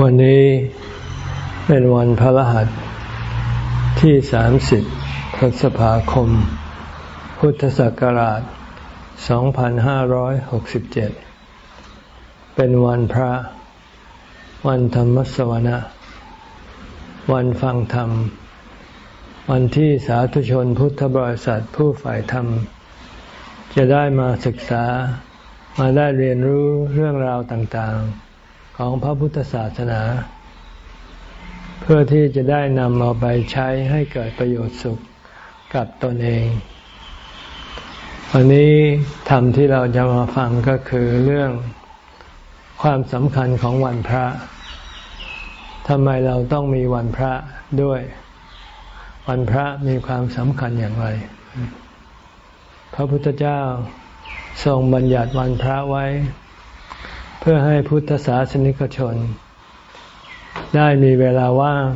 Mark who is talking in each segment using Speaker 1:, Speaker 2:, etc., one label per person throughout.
Speaker 1: วันนี้เป็นวันพระรหัสที่สามสิบพฤษภาคม พุทธศักราช 2567 เป็นวันพระ วันธรรมสวนะ วันฟังธรรม วันที่สาธุชนพุทธบริษัทผู้ฝ่ายธรรม จะได้มาศึกษา มาได้เรียนรู้เรื่องราวต่างๆ ของพระพุทธศาสนา เพื่อที่จะได้นำเอาไปใช้ให้เกิดประโยชน์สุขกับตนเองวันนี้ธรรมที่เราจะมาฟังก็คือเรื่องความสำคัญของวันพระทำไมเราต้องมีวันพระด้วย วันพระมีความสำคัญอย่างไร พระพุทธเจ้าทรงบัญญัติวันพระไว้ เพื่อให้พุทธศาสนิกชน ได้มีเวลาว่าง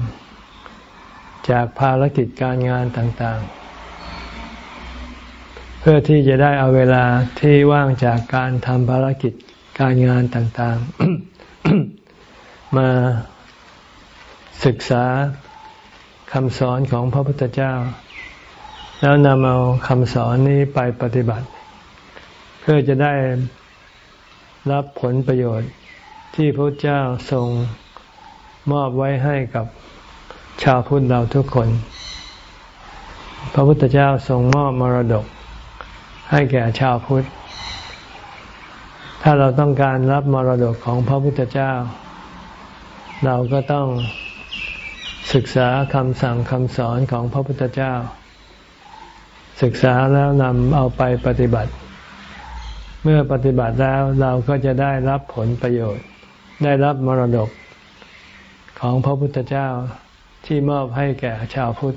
Speaker 1: จากภารกิจการงานต่างๆ เพื่อที่จะได้เอาเวลาที่ว่างจากการทำภารกิจการงานต่างๆ มาศึกษาคำสอนของพระพุทธเจ้า แล้วนำเอาคำสอนนี้ไปปฏิบัติ เพื่อจะได้ รับผลประโยชน์ที่พระเจ้าทรงมอบไว้ให้กับชาวพุทธเราทุกคน พระพุทธเจ้าทรงมอบมรดก ให้แก่ชาวพุทธ ถ้าเราต้องการรับมรดกของพระพุทธเจ้า เราก็ต้องศึกษาคำสั่งคำสอนของพระพุทธเจ้า ศึกษาแล้วนำเอาไปปฏิบัติ เมื่อปฏิบัติแล้วเราก็จะได้รับผลประโยชน์ ได้รับมรดกของพระพุทธเจ้าที่มอบให้แก่ชาวพุทธ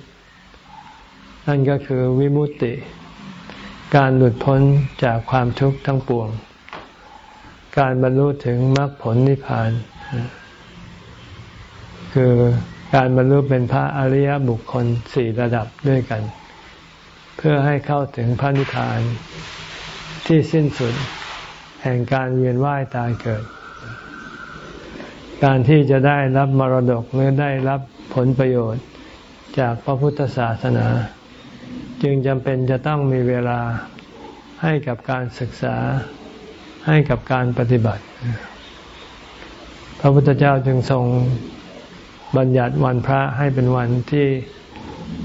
Speaker 1: นั่นก็คือวิมุตติ การหลุดพ้นจากความทุกข์ทั้งปวง การบรรลุถึงมรรคผลนิพพาน คือการบรรลุเป็นพระอริยบุคคลสี่ระดับด้วยกัน เพื่อให้เข้าถึงพระนิพพาน ที่สิ้นสุด แห่งการเวียนว่ายตายเกิด การที่จะได้รับมรดกหรือได้รับผลประโยชน์จากพระพุทธศาสนา จึงจำเป็นจะต้องมีเวลาให้กับการศึกษาให้กับการปฏิบัติ พระพุทธเจ้าจึงทรงบัญญัติวันพระให้เป็นวันที่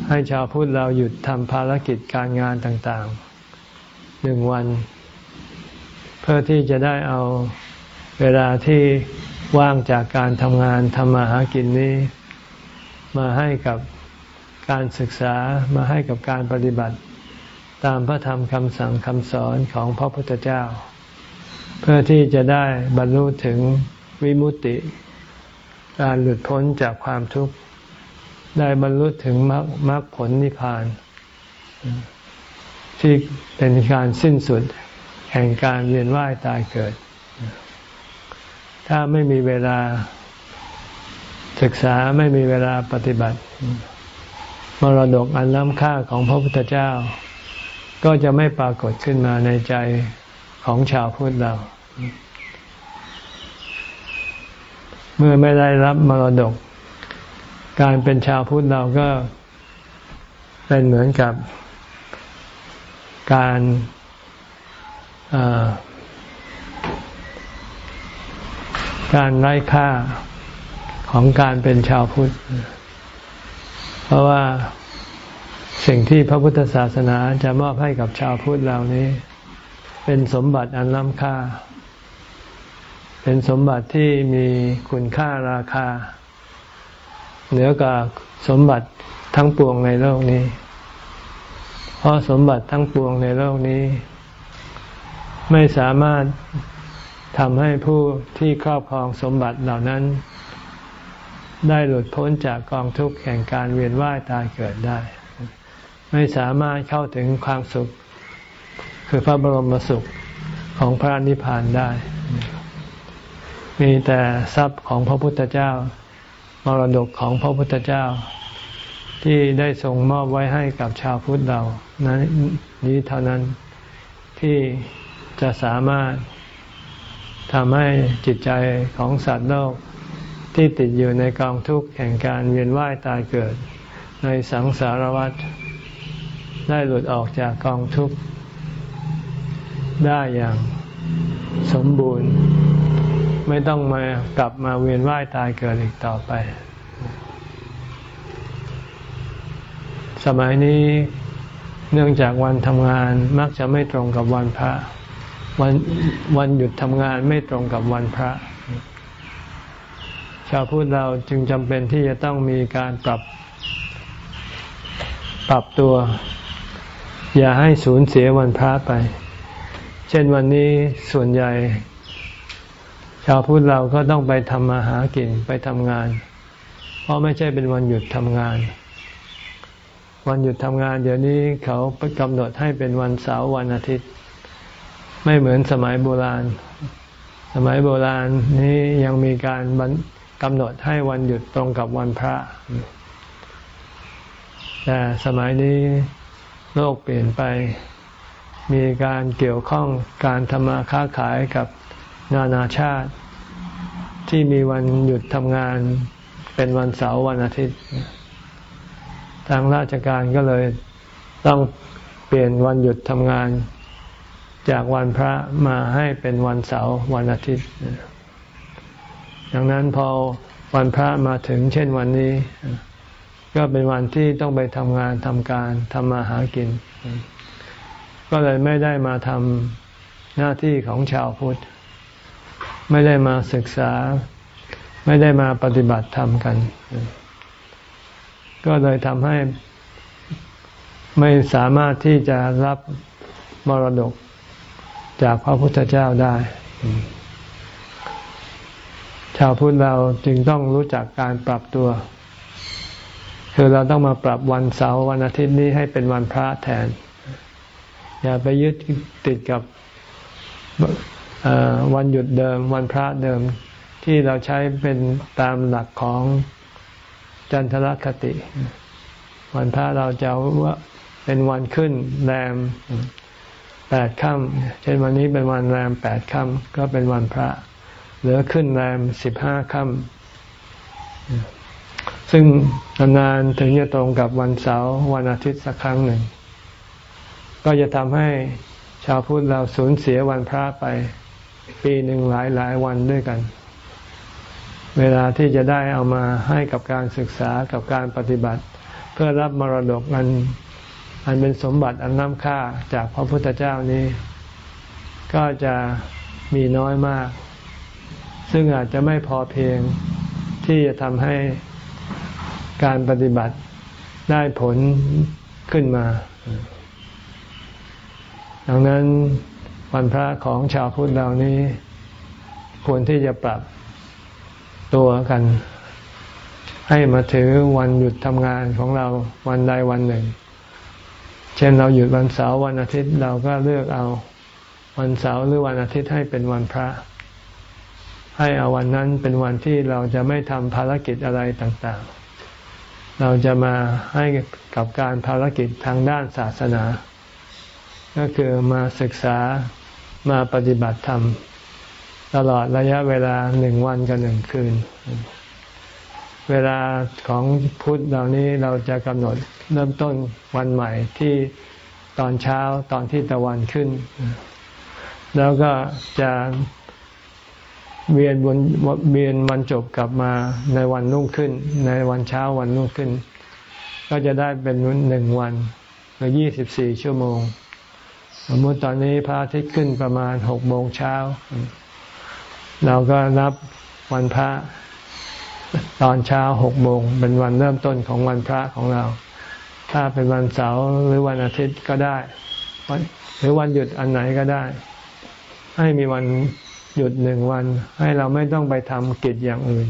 Speaker 1: ให้ชาวพุทธเราหยุดทำภารกิจการงานต่างๆหนึ่งวัน เพื่อที่จะได้เอาเวลาที่ว่างจากการทำงานทำมาหากินนี้ มาให้กับการศึกษามาให้กับการปฏิบัติ ตามพระธรรมคำสั่งคำสอนของพระพุทธเจ้า เพื่อที่จะได้บรรลุถึงวิมุตติ การหลุดพ้นจากความทุกข์ ได้บรรลุถึงมรรคผลนิพพาน ที่เป็นการสิ้นสุด แห่งการเวียนว่ายตายเกิด ถ้าไม่มีเวลาศึกษาไม่มีเวลาปฏิบัติ มรดกอันล้ำค่าของพระพุทธเจ้า ก็จะไม่ปรากฏขึ้นมาในใจของชาวพุทธเรา เมื่อไม่ได้รับมรดก การเป็นชาวพุทธเราก็เป็นเหมือนกับการ การไร้ค่าของการเป็นชาวพุทธ เพราะว่าสิ่งที่พระพุทธศาสนาจะมอบให้กับชาวพุทธเหล่านี้ เป็นสมบัติอันล้ำค่า เป็นสมบัติที่มีคุณค่าราคา เหนือกว่าสมบัติทั้งปวงในโลกนี้ เพราะสมบัติทั้งปวงในโลกนี้ ไม่สามารถทำให้ผู้ที่ครอบครองสมบัติเหล่านั้น ได้หลุดพ้นจากกองทุกข์แห่งการเวียนว่ายตายเกิดได้ ไม่สามารถเข้าถึงความสุข คือพระบรมสุขของพระนิพพานได้ มีแต่ทรัพย์ของพระพุทธเจ้ามรดกของพระพุทธเจ้า ที่ได้ทรงมอบไว้ให้กับชาวพุทธเรานั้นนี้เท่านั้นที่ จะสามารถทำให้จิตใจของสัตว์โลก ที่ติดอยู่ในกองทุกข์แห่งการเวียนว่ายตายเกิด ในสังสารวัฏได้หลุดออกจากกองทุกข์ได้อย่างสมบูรณ์ ไม่ต้องมากลับมาเวียนว่ายตายเกิดอีกต่อไป สมัยนี้เนื่องจากวันทำงานมักจะไม่ตรงกับวันพระ วันวันหยุดทำงานไม่ตรงกับวันพระ ชาวพุทธเราจึงจำเป็นที่จะต้องมีการปรับ ปรับตัว อย่าให้สูญเสียวันพระไป เช่นวันนี้ส่วนใหญ่ ชาวพุทธเราก็ต้องไปทำมาหากินไปทำงาน เพราะไม่ใช่เป็นวันหยุดทำงานวันหยุดทำงานเดี๋ยวนี้เขากำหนดให้เป็นวันเสาร์วันอาทิตย์ ไม่เหมือนสมัยโบราณ สมัยโบราณนี้ยังมีการกำหนดให้วันหยุดตรงกับวันพระ แต่สมัยนี้โลกเปลี่ยนไป มีการเกี่ยวข้องการทำมาค้าขายกับนานาชาติ ที่มีวันหยุดทำงานเป็นวันเสาร์วันอาทิตย์ ทางราชการก็เลยต้องเปลี่ยนวันหยุดทำงาน จากวันพระมาให้เป็นวันเสาร์วันอาทิตย์ ดังนั้นพอวันพระมาถึงเช่นวันนี้ ก็เป็นวันที่ต้องไปทำงานทำการทำมาหากิน ก็เลยไม่ได้มาทำหน้าที่ของชาวพุทธ ไม่ได้มาศึกษา ไม่ได้มาปฏิบัติธรรมกัน ก็เลยทำให้ไม่สามารถที่จะรับมรดก จากพระพุทธเจ้าได้ ชาวพุทธเราจึงต้องรู้จักการปรับตัว คือเราต้องมาปรับวันเสาร์วันอาทิตย์นี้ให้เป็นวันพระแทน อย่าไปยึดติดกับวันหยุดเดิม วันพระเดิมที่เราใช้เป็นตามหลักของจันทรคติ วันพระเราจะว่าเป็นวันขึ้นแรม แปดค่ำเช่นวันนี้เป็นวันแรมแปดค่ำก็เป็นวันพระเหลือขึ้นแรมสิบห้าค่ำซึ่งนานๆถึงจะตรงกับวันเสาร์วันอาทิตย์สักครั้งหนึ่ง ก็จะทำให้ชาวพุทธเราสูญเสียวันพระไป ปีหนึ่งหลายหลายวันด้วยกัน เวลาที่จะได้เอามาให้กับการศึกษากับการปฏิบัติ เพื่อรับมรดกอัน อันเป็นสมบัติอันน้ำค่าจากพระพุทธเจ้านี้ ก็จะมีน้อยมาก ซึ่งอาจจะไม่พอเพียงที่จะทำให้การปฏิบัติได้ผลขึ้นมา ดังนั้นวันพระของชาวพุทธเรานี้ ควรที่จะปรับตัวกัน ให้มาถือวันหยุดทำงานของเราวันใดวันหนึ่ง เช่นเราหยุดวันเสาร์วันอาทิตย์เราก็เลือกเอาวันเสาร์หรือวันอาทิตย์ให้เป็นวันพระ ให้เอาวันนั้นเป็นวันที่เราจะไม่ทำภารกิจอะไรต่างๆ เราจะมาให้กับการภารกิจทางด้านศาสนา ก็คือมาศึกษามาปฏิบัติธรรม ตลอดระยะเวลาหนึ่งวันกับหนึ่งคืน เวลาของพุทธเหล่านี้เราจะกำหนดเริ่มต้นวันใหม่ที่ตอนเช้าตอนที่ตะวันขึ้น แล้วก็จะเวียนวนเวียนวันจบกลับมาในวันรุ่งขึ้น ในวันเช้าวันรุ่งขึ้น ก็จะได้เป็นหนึ่งวันหรือยี่สิบสี่ชั่วโมง สมมติตอนนี้พระอาทิตย์ขึ้นประมาณหกโมงเช้า เราก็นับวันพระ ตอนเช้าหกโมงเป็นวันเริ่มต้นของวันพระของเรา ถ้าเป็นวันเสาร์หรือวันอาทิตย์ก็ได้หรือวันหยุดอันไหนก็ได้ ให้มีวันหยุดหนึ่งวัน ให้เราไม่ต้องไปทำกิจอย่างอื่น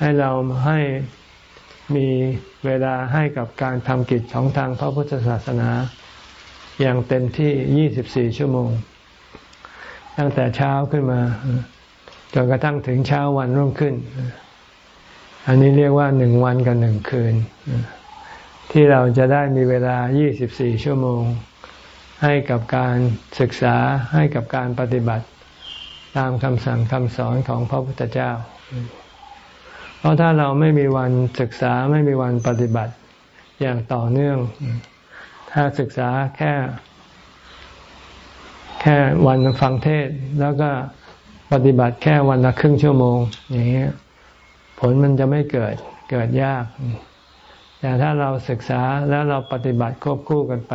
Speaker 1: ให้เราให้มีเวลาให้กับการทำกิจของทางพระพุทธศาสนา อย่างเต็มที่ยี่สิบสี่ชั่วโมง ตั้งแต่เช้าขึ้นมาจนกระทั่งถึงเช้าวันรุ่งขึ้น อันนี้เรียกว่าหนึ่งวันกับหนึ่งคืน ที่เราจะได้มีเวลา 24 ชั่วโมง ให้กับการศึกษาให้กับการปฏิบัติ ตามคำสั่งคำสอนของพระพุทธเจ้า เพราะถ้าเราไม่มีวันศึกษาไม่มีวันปฏิบัติอย่างต่อเนื่อง ถ้าศึกษาแค่ แค่วันฟังเทศแล้วก็ปฏิบัติแค่วันละครึ่งชั่วโมงอย่างนี้ ผลมันจะไม่เกิดเกิดยาก แต่ถ้าเราศึกษาแล้วเราปฏิบัติควบคู่กันไป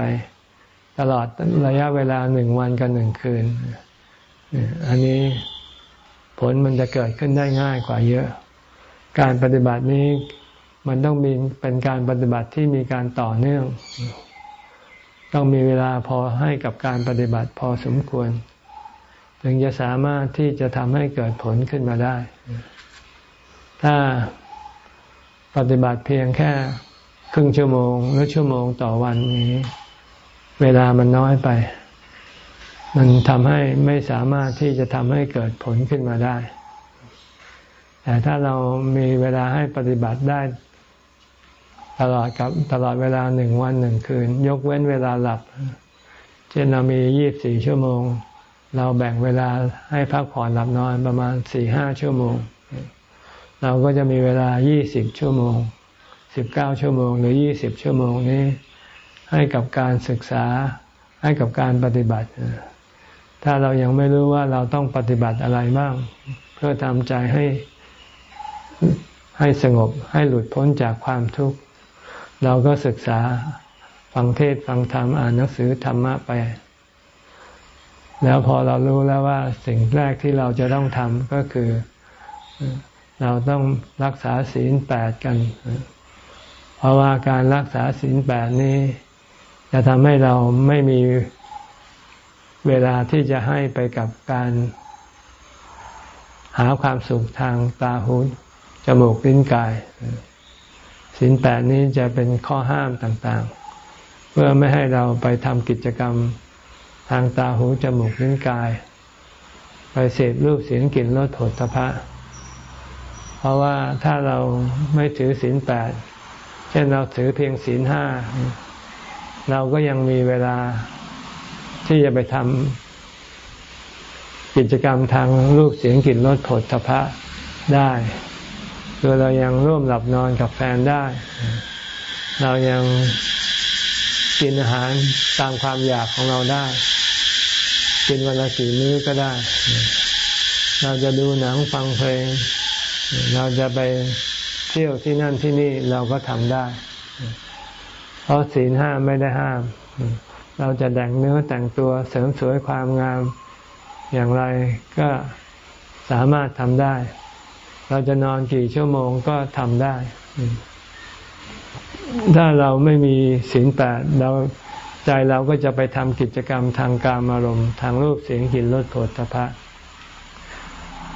Speaker 1: ตลอดระยะเวลาหนึ่งวันกับหนึ่งคืน อันนี้ผลมันจะเกิดขึ้นได้ง่ายกว่าเยอะ การปฏิบัตินี้มันต้องมีเป็นการปฏิบัติที่มีการต่อเนื่อง ต้องมีเวลาพอให้กับการปฏิบัติพอสมควร ถึงจะสามารถที่จะทำให้เกิดผลขึ้นมาได้ ถ้าปฏิบัติเพียงแค่ครึ่งชั่วโมง หรือชั่วโมงต่อวันนี้ เวลามันน้อยไป มันทำให้ไม่สามารถที่จะทำให้เกิดผลขึ้นมาได้ แต่ถ้าเรามีเวลาให้ปฏิบัติได้ ตลอดกับตลอดเวลาหนึ่งวันหนึ่งคืน ยกเว้นเวลาหลับ เช่นเรามียี่บสี่ชั่วโมง เราแบ่งเวลาให้พักผ่อนหลับนอนประมาณสี่ห้าชั่วโมง เราก็จะมีเวลายี่สิบชั่วโมงสิบเก้าชั่วโมง หรือยี่สิบชั่วโมงนี้ ให้กับการศึกษา ให้กับการปฏิบัติ ถ้าเรายังไม่รู้ว่าเราต้องปฏิบัติอะไรบ้าง เพื่อทำใจให้ให้สงบ ให้หลุดพ้นจากความทุกข์ เราก็ศึกษาฟังเทศฟังธรรมอ่านหนังสือธรรมะไป แล้วพอเรารู้แล้วว่าสิ่งแรกที่เราจะต้องทำก็คือ เราต้องรักษาศีลแปดกัน เพราะว่าการรักษาศีลแปดนี้ จะทำให้เราไม่มีเวลาที่จะให้ไปกับการ หาความสุขทางตาหูจมูกลิ้นกายศีลแปดนี้จะเป็นข้อห้ามต่างๆ เพื่อไม่ให้เราไปทำกิจกรรมทางตาหูจมูกลิ้นกาย ไปเสพรูปเสียงกลิ่นรสผลตภะ เพราะว่าถ้าเราไม่ถือศีลแปดเช่นเราถือเพียงศีลห้าเราก็ยังมีเวลาที่จะไปทำกิจกรรมทางรูปเสียงกลิ่นรสผลตภะได้คือเรายังร่วมหลับนอนกับแฟนได้ เรายังกินอาหารตามความอยากของเราได้ กินวันละสี่มื้อก็ได้ เราจะดูหนังฟังเพลง เราจะไปเที่ยวที่นั่นที่นี่เราก็ทำได้ เพราะศีลห้าไม่ได้ห้าม เราจะแต่งเนื้อแต่งตัวเสริมสวยความงามอย่างไรก็สามารถทำได้ เราจะนอนกี่ชั่วโมงก็ทำได้ ถ้าเราไม่มีศีลแปดเราใจเราก็จะไปทำกิจกรรมทางการอารมณ์ ทางรูปเสียงกลิ่นรสโผฏฐพะ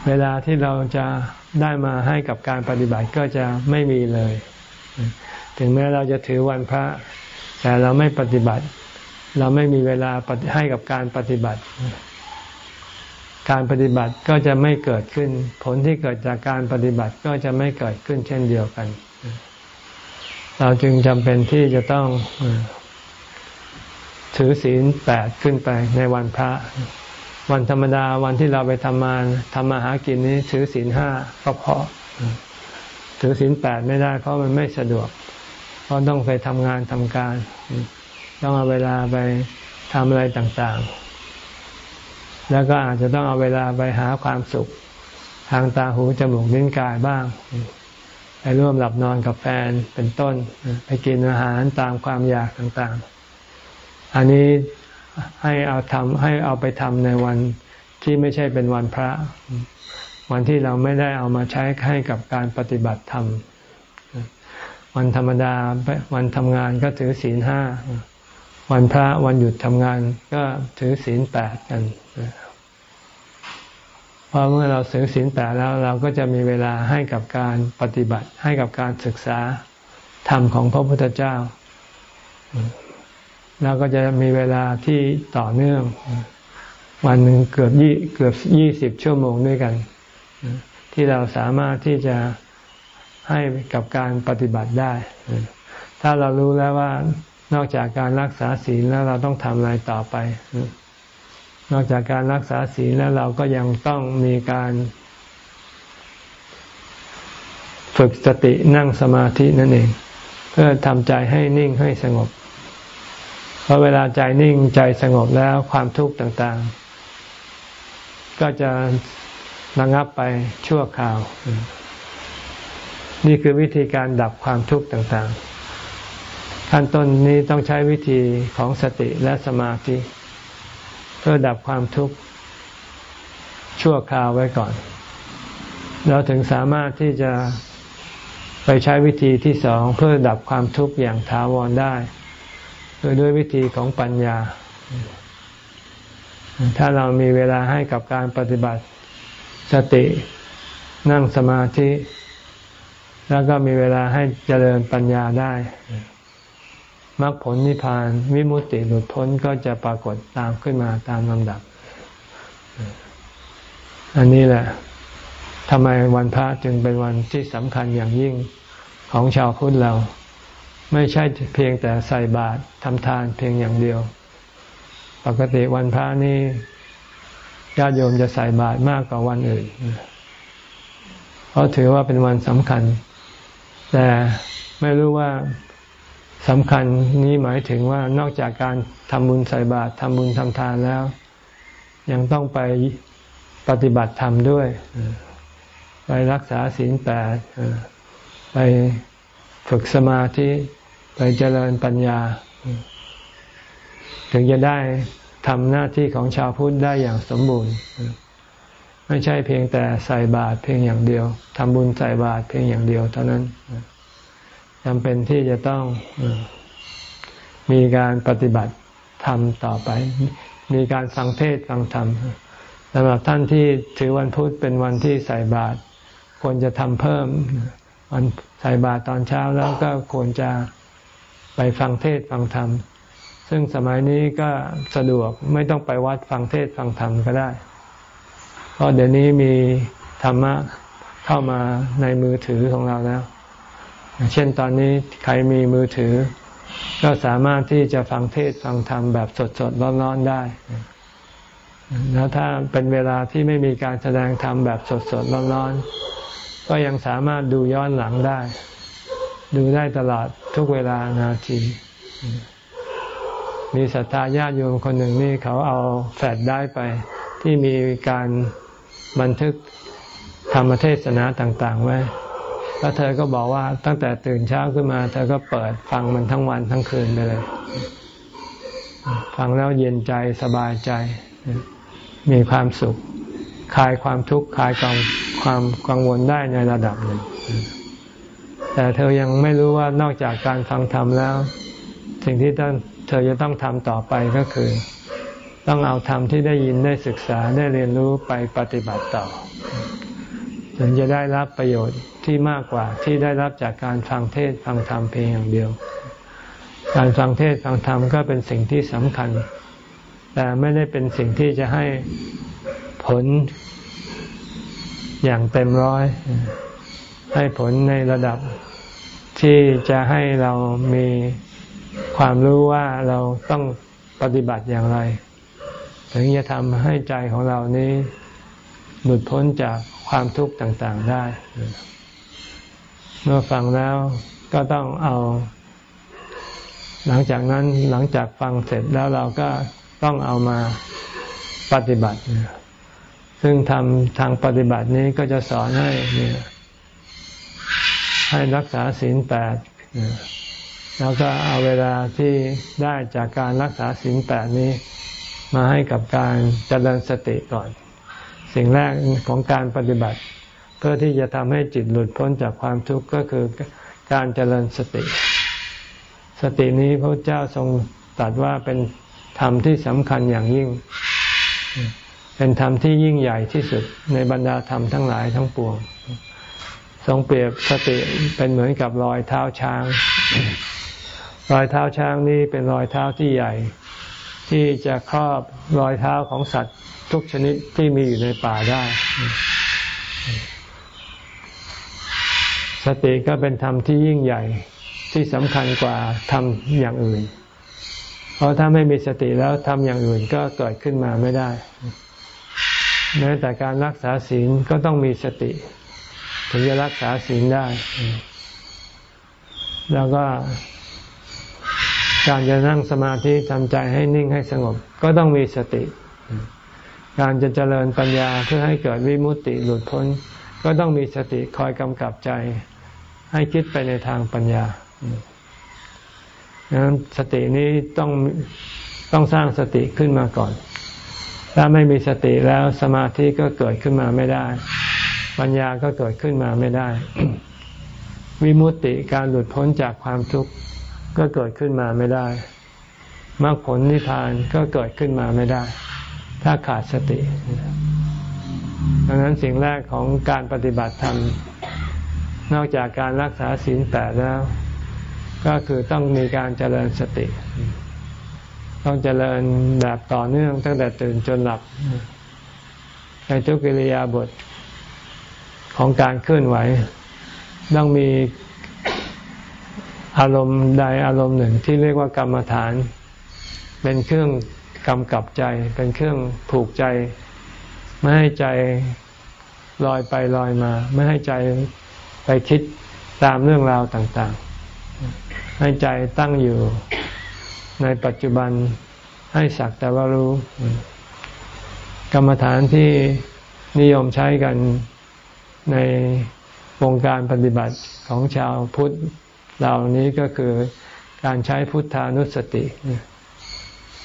Speaker 1: เวลาที่เราจะ ได้มาให้กับการปฏิบัติก็จะไม่มีเลย ถึงแม้เราจะถือวันพระ แต่เราไม่ปฏิบัติ เราไม่มีเวลาให้กับการปฏิบัติ การปฏิบัติก็จะไม่เกิดขึ้น ผลที่เกิดจากการปฏิบัติก็จะไม่เกิดขึ้นเช่นเดียวกัน เราจึงจำเป็นที่จะต้องถือศีลแปดขึ้นไปในวันพระ วันธรรมดาวันที่เราไปทำงานทำมาหากินนี้ถือศีลห้าก็พอถือศีลแปดไม่ได้ เพราะมันไม่สะดวก เพราะต้องไปทำงานทำการ ต้องเอาเวลาไปทำอะไรต่างๆ แล้วก็อาจจะต้องเอาเวลาไปหาความสุข ทางตาหูจมูกลิ้นกายบ้าง ไปร่วมหลับนอนกับแฟนเป็นต้น ไปกินอาหารตามความอยากต่างๆ อันนี้ ให้เอาทำให้เอาไปทำในวันที่ไม่ใช่เป็นวันพระ วันที่เราไม่ได้เอามาใช้ให้กับการปฏิบัติธรรม วันธรรมดาวันทำงานก็ถือศีลห้า วันพระวันหยุดทำงานก็ถือศีลแปดกันเพราะเมื่อเราถือศีลแปดแล้วเราก็จะมีเวลาให้กับการปฏิบัติให้กับการศึกษาธรรมของพระพุทธเจ้า เราก็จะมีเวลาที่ต่อเนื่อง วันหนึ่งเกือบยี่เกือบยี่สิบชั่วโมงด้วยกัน ที่เราสามารถที่จะให้กับการปฏิบัติได้ ถ้าเรารู้แล้วว่านอกจากการรักษาศีลแล้วเราต้องทำอะไรต่อไป นอกจากการรักษาศีลแล้วเราก็ยังต้องมีการ ฝึกสตินั่งสมาธินั่นเอง เพื่อทำใจให้นิ่งให้สงบ พอเวลาใจนิ่งใจสงบแล้วความทุกข์ต่างๆ ก็จะระงับไปชั่วคราว นี่คือวิธีการดับความทุกข์ต่างๆ ขั้นต้นนี้ต้องใช้วิธีของสติและสมาธิ เพื่อดับความทุกข์ชั่วคราวไว้ก่อน เราถึงสามารถที่จะไปใช้วิธีที่สองเพื่อดับความทุกข์อย่างถาวรได้ คือด้วยวิธีของปัญญา ถ้าเรามีเวลาให้กับการปฏิบัติสติ นั่งสมาธิ แล้วก็มีเวลาให้เจริญปัญญาได้มรรคผลนิพพานวิมุตติหลุดพ้นก็จะปรากฏตามขึ้นมาตามลำดับ อันนี้แหละทำไมวันพระจึงเป็นวันที่สำคัญอย่างยิ่งของชาวพุทธเรา ไม่ใช่เพียงแต่ใส่บาตรทำทานเพียงอย่างเดียว ปกติวันพระนี่ญาติโยมจะใส่บาตรมากกว่าวันอื่น เพราะถือว่าเป็นวันสำคัญ แต่ไม่รู้ว่าสำคัญนี้หมายถึงว่านอกจากการทำบุญใส่บาตรทำบุญทำทานแล้ว ยังต้องไปปฏิบัติธรรมด้วย ไปรักษาศีลแปดไป ฝึกสมาธิไปเจริญปัญญา ถึงจะได้ทำหน้าที่ของชาวพุทธได้อย่างสมบูรณ์ ไม่ใช่เพียงแต่ใส่บาตรเพียงอย่างเดียวทำบุญใส่บาตรเพียงอย่างเดียว เท่านั้นจำเป็นที่จะต้องมีการปฏิบัติธรรมต่อไป มีการฟังเทศฟังธรรมสำหรับท่านที่ถือวันพุธเป็นวันที่ใส่บาตรควรจะทำเพิ่ม วันใส่บาตรตอนเช้าแล้วก็ควรจะไปฟังเทศฟังธรรม ซึ่งสมัยนี้ก็สะดวกไม่ต้องไปวัดฟังเทศฟังธรรมก็ได้ เพราะเดี๋ยวนี้มีธรรมะเข้ามาในมือถือของเราแล้ว เช่นตอนนี้ใครมีมือถือ ก็สามารถที่จะฟังเทศฟังธรรมแบบสดๆร้อนๆได้แล้วถ้าเป็นเวลาที่ไม่มีการแสดงธรรมแบบสดๆร้อนๆ ก็ยังสามารถดูย้อนหลังได้ ดูได้ตลอดทุกเวลานาที มีศรัทธาญาติโยมคนหนึ่งนี่เขาเอาแฟลชได้ไป ที่มีการบันทึกธรรมเทศนาต่างๆไว้แล้วเธอก็บอกว่าตั้งแต่ตื่นเช้าขึ้นมา เธอก็เปิดฟังมันทั้งวันทั้งคืนไปเลย ฟังแล้วเย็นใจสบายใจ มีความสุข คลายความทุกข์คลายความความกังวลได้ในระดับหนึ่ง แต่เธอยังไม่รู้ว่านอกจากการฟังธรรมแล้ว สิ่งที่ต้องเธอจะต้องทำต่อไปก็คือ ต้องเอาธรรมที่ได้ยินได้ศึกษาได้เรียนรู้ไปปฏิบัติต่อถึงจะได้รับประโยชน์ที่มากกว่าที่ได้รับจากการฟังเทศฟังธรรมเพียงอย่างเดียว การฟังเทศฟังธรรมก็เป็นสิ่งที่สำคัญ แต่ไม่ได้เป็นสิ่งที่จะให้ ผลอย่างเต็มร้อย ให้ผลในระดับที่จะให้เรามีความรู้ว่าเราต้องปฏิบัติอย่างไร ถึงจะทำให้ใจของเรานี้ หลุดพ้นจากความทุกข์ต่างๆได้ เมื่อฟังแล้วก็ต้องเอา หลังจากนั้นหลังจากฟังเสร็จแล้วเราก็ต้องเอามาปฏิบัติ ซึ่งทำทางปฏิบัตินี้ก็จะสอนให้เนี่ยให้รักษาศีลแปดแล้วก็เอาเวลาที่ได้จากการรักษาศีลแปดนี้ มาให้กับการเจริญสติก่อน สิ่งแรกของการปฏิบัติ เพื่อที่จะทำให้จิตหลุดพ้นจากความทุกข์ก็คือการเจริญสติ สตินี้พระเจ้าทรงตรัสว่าเป็นธรรมที่สำคัญอย่างยิ่ง เป็นธรรมที่ยิ่งใหญ่ที่สุดในบรรดาธรรมทั้งหลายทั้งปวง ทรงเปรียบสติเป็นเหมือนกับรอยเท้าช้าง รอยเท้าช้างนี้เป็นรอยเท้าที่ใหญ่ ที่จะครอบรอยเท้าของสัตว์ทุกชนิดที่มีอยู่ในป่าได้ สติก็เป็นธรรมที่ยิ่งใหญ่ที่สำคัญกว่าธรรมอย่างอื่น เพราะถ้าไม่มีสติแล้วทำอย่างอื่นก็เกิดขึ้นมาไม่ได้ แม้แต่การรักษาศีลก็ต้องมีสติถถึงจะรักษาศีลได้ แล้วก็ การจะนั่งสมาธิทำใจให้นิ่งให้สงบ ก็ต้องมีสติ การจะเจริญปัญญาเพื่อให้เกิดวิมุตติหลุดพ้น ก็ต้องมีสติคอยกำกับใจ ให้คิดไปในทางปัญญาดังนั้นสตินี้ต้องต้องสร้างสติขึ้นมาก่อน ถ้าไม่มีสติแล้วสมาธิก็เกิดขึ้นมาไม่ได้ ปัญญาก็เกิดขึ้นมาไม่ได้ วิมุตติการหลุดพ้นจากความทุกข์ก็เกิดขึ้นมาไม่ได้มรรคผลนิพพานก็เกิดขึ้นมาไม่ได้ ถ้าขาดสติ ดังนั้นสิ่งแรกของการปฏิบัติธรรมนอกจากการรักษาศีลแปดแล้ว ก็คือต้องมีการเจริญสติ ต้องเจริญแบบต่อเนื่องตั้งแต่ตื่นจนหลับ ในทุกกิริยาบทของการเคลื่อนไหว ต้องมีอารมณ์ใดอารมณ์หนึ่งที่เรียกว่ากรรมฐาน เป็นเครื่องกำกับใจ เป็นเครื่องผูกใจ ไม่ให้ใจลอยไปลอยมา ไม่ให้ใจไปคิดตามเรื่องราวต่างๆ ให้ใจตั้งอยู่ ในปัจจุบันให้สักแต่ว่ารู้ กรรมฐานที่นิยมใช้กันในวงการปฏิบัติของชาวพุทธเหล่านี้ก็คือการใช้พุทธานุสติ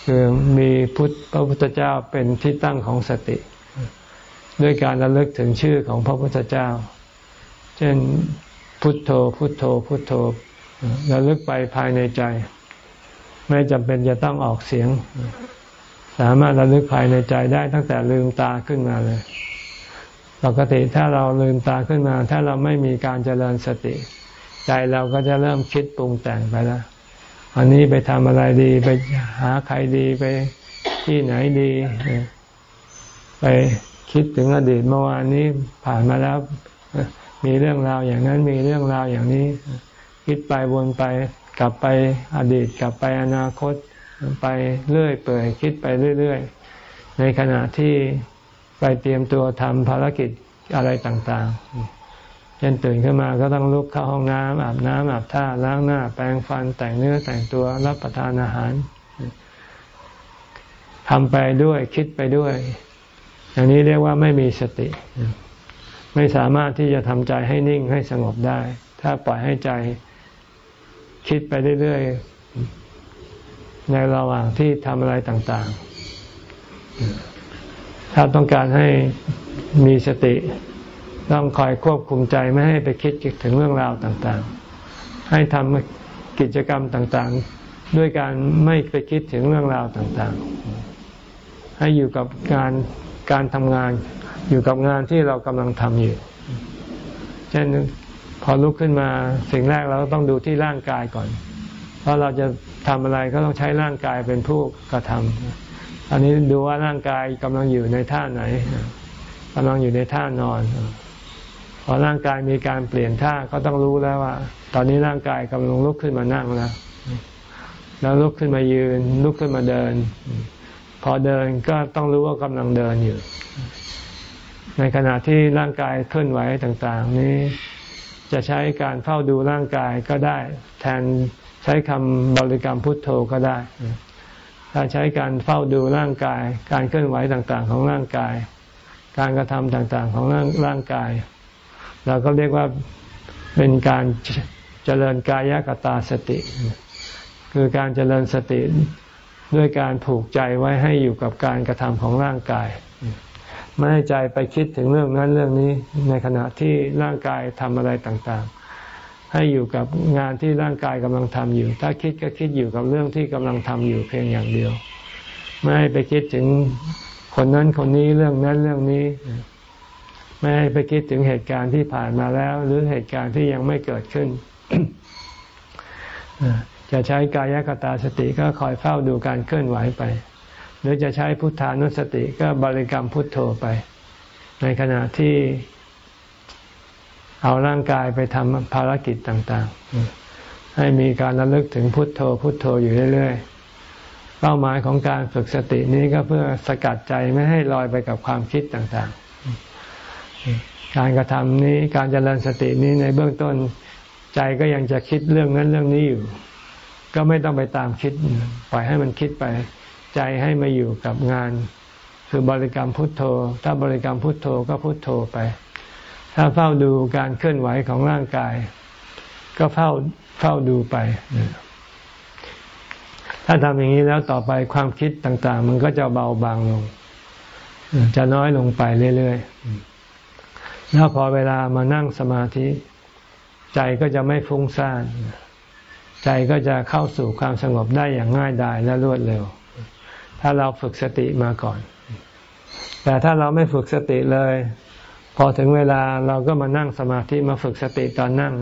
Speaker 1: คือมีพุทธพระพุทธเจ้าเป็นที่ตั้งของสติ ด้วยการระลึกถึงชื่อของพระพุทธเจ้า เช่นพุทโธพุทโธพุทโธระลึกไปภายในใจ ไม่จำเป็นจะต้องออกเสียง สามารถระลึกภายในใจได้ตั้งแต่ลืมตาขึ้นมาเลย ปกติถ้าเราลืมตาขึ้นมา ถ้าเราไม่มีการเจริญสติ ใจเราก็จะเริ่มคิดปรุงแต่งไปแล้วอันนี้ไปทำอะไรดีไปหาใครดีไปที่ไหนดี ไปคิดถึงอดีตเมื่อวานนี้ผ่านมาแล้วมีเรื่องราวอย่างนั้นมีเรื่องราวอย่างนี้ คิดไปวนไป กลับไปอดีตกลับไปอนาคตไปเรื่อยเปื่อยคิดไปเรื่อย ๆ ในขณะที่ไปเตรียมตัวทำภารกิจอะไรต่างๆเช่นตื่นขึ้นมาก็ต้องลุกเข้าห้องน้ำอาบน้ำอาบท่าล้างหน้า แปรงฟันแต่งเนื้อแต่งตัวรับประทานอาหารทำไปด้วยคิดไปด้วยอย่างนี้เรียกว่าไม่มีสติ ไม่สามารถที่จะทำใจให้นิ่งให้สงบได้ ถ้าปล่อยให้ใจ คิดไปเรื่อยๆ ในระหว่างที่ทำอะไรต่างๆ ถ้าต้องการให้มีสติ ต้องคอยควบคุมใจไม่ให้ไปคิดถึงเรื่องราวต่างๆ ให้ทำกิจกรรมต่างๆ ด้วยการไม่ไปคิดถึงเรื่องราวต่างๆ ให้อยู่กับการการทำงานอยู่กับงานที่เรากำลังทำอยู่ เช่น อลุกขึ้นมาสิ่งแรกเราต้องดูที่ร่างกายก่อน เพราะเราจะทำอะไรก็ต้องใช้ร่างกายเป็นผู้กระทำอันนี้ดูว่าร่างกายกำลังอยู่ในท่าไหนกำลังอยู่ในท่านอนพอร่างกายมีการเปลี่ยนท่าก็ต้องรู้แล้วว่า ตอนนี้ร่างกายกำลังลุกขึ้นมานั่งแล้วแล้วลุกขึ้นมายืน ลุกขึ้นมาเดิน พอเดินก็ต้องรู้ว่ากำลังเดินอยู่ ในขณะที่ร่างกายเคลื่อนไหวต่าง ๆ นี้ จะใช้การเฝ้าดูร่างกายก็ได้ แทนใช้คำบริกรรมพุทโธก็ได้ ถ้าใช้การเฝ้าดูร่างกาย การเคลื่อนไหวต่างๆ ของร่างกาย การกระทำต่างๆ ของร่างร่างกาย เราก็เรียกว่าเป็นการเจริญกายกตาสติ คือการเจริญสติด้วยการผูกใจไว้ให้อยู่กับการกระทำของร่างกาย ไม่ให้ใจไปคิดถึงเรื่องนั้นเรื่องนี้ ในขณะที่ร่างกายทำอะไรต่างๆ ให้อยู่กับงานที่ร่างกายกำลังทำอยู่ ถ้าคิดก็คิดอยู่กับเรื่องที่กำลังทำอยู่เพียงอย่างเดียว ไม่ให้ไปคิดถึงคนนั้นคนนี้เรื่องนั้นเรื่องนี้ ไม่ให้ไปคิดถึงเหตุการณ์ที่ผ่านมาแล้ว หรือเหตุการณ์ที่ยังไม่เกิดขึ้นจะใช้กายกตาสติก็คอยเฝ้าดูการเคลื่อนไหวไป หรือจะใช้พุทธานุสติก็บริกรรมพุทโธไป ในขณะที่เอาร่างกายไปทำภารกิจต่าง ๆ ให้มีการระลึกถึงพุทโธ พุทโธอยู่เรื่อย ๆ เป้าหมายของการฝึกสตินี้ก็เพื่อสกัดใจไม่ให้ลอยไปกับความคิดต่างๆ การกระทำนี้การเจริญสตินี้ในเบื้องต้นใจก็ยังจะคิดเรื่องนั้นเรื่องนี้อยู่ ก็ไม่ต้องไปตามคิดปล่อยให้มันคิดไป ใจให้มาอยู่กับงาน คือบริกรรมพุทโธ ถ้าบริกรรมพุทโธก็พุทโธไป ถ้าเฝ้าดูการเคลื่อนไหวของร่างกาย ก็เฝ้าเฝ้าดูไป ถ้าทำอย่างนี้แล้วต่อไปความคิดต่าง ๆ มันก็จะเบาบางลง จะน้อยลงไปเรื่อยๆแล้วพอเวลามานั่งสมาธิ ใจก็จะไม่ฟุ้งซ่านใจก็จะเข้าสู่ความสงบได้อย่างง่ายดายและรวดเร็ว ถ้าเราฝึกสติมาก่อน แต่ถ้าเราไม่ฝึกสติเลย พอถึงเวลาเราก็มานั่งสมาธิมาฝึกสติตอนนั่ง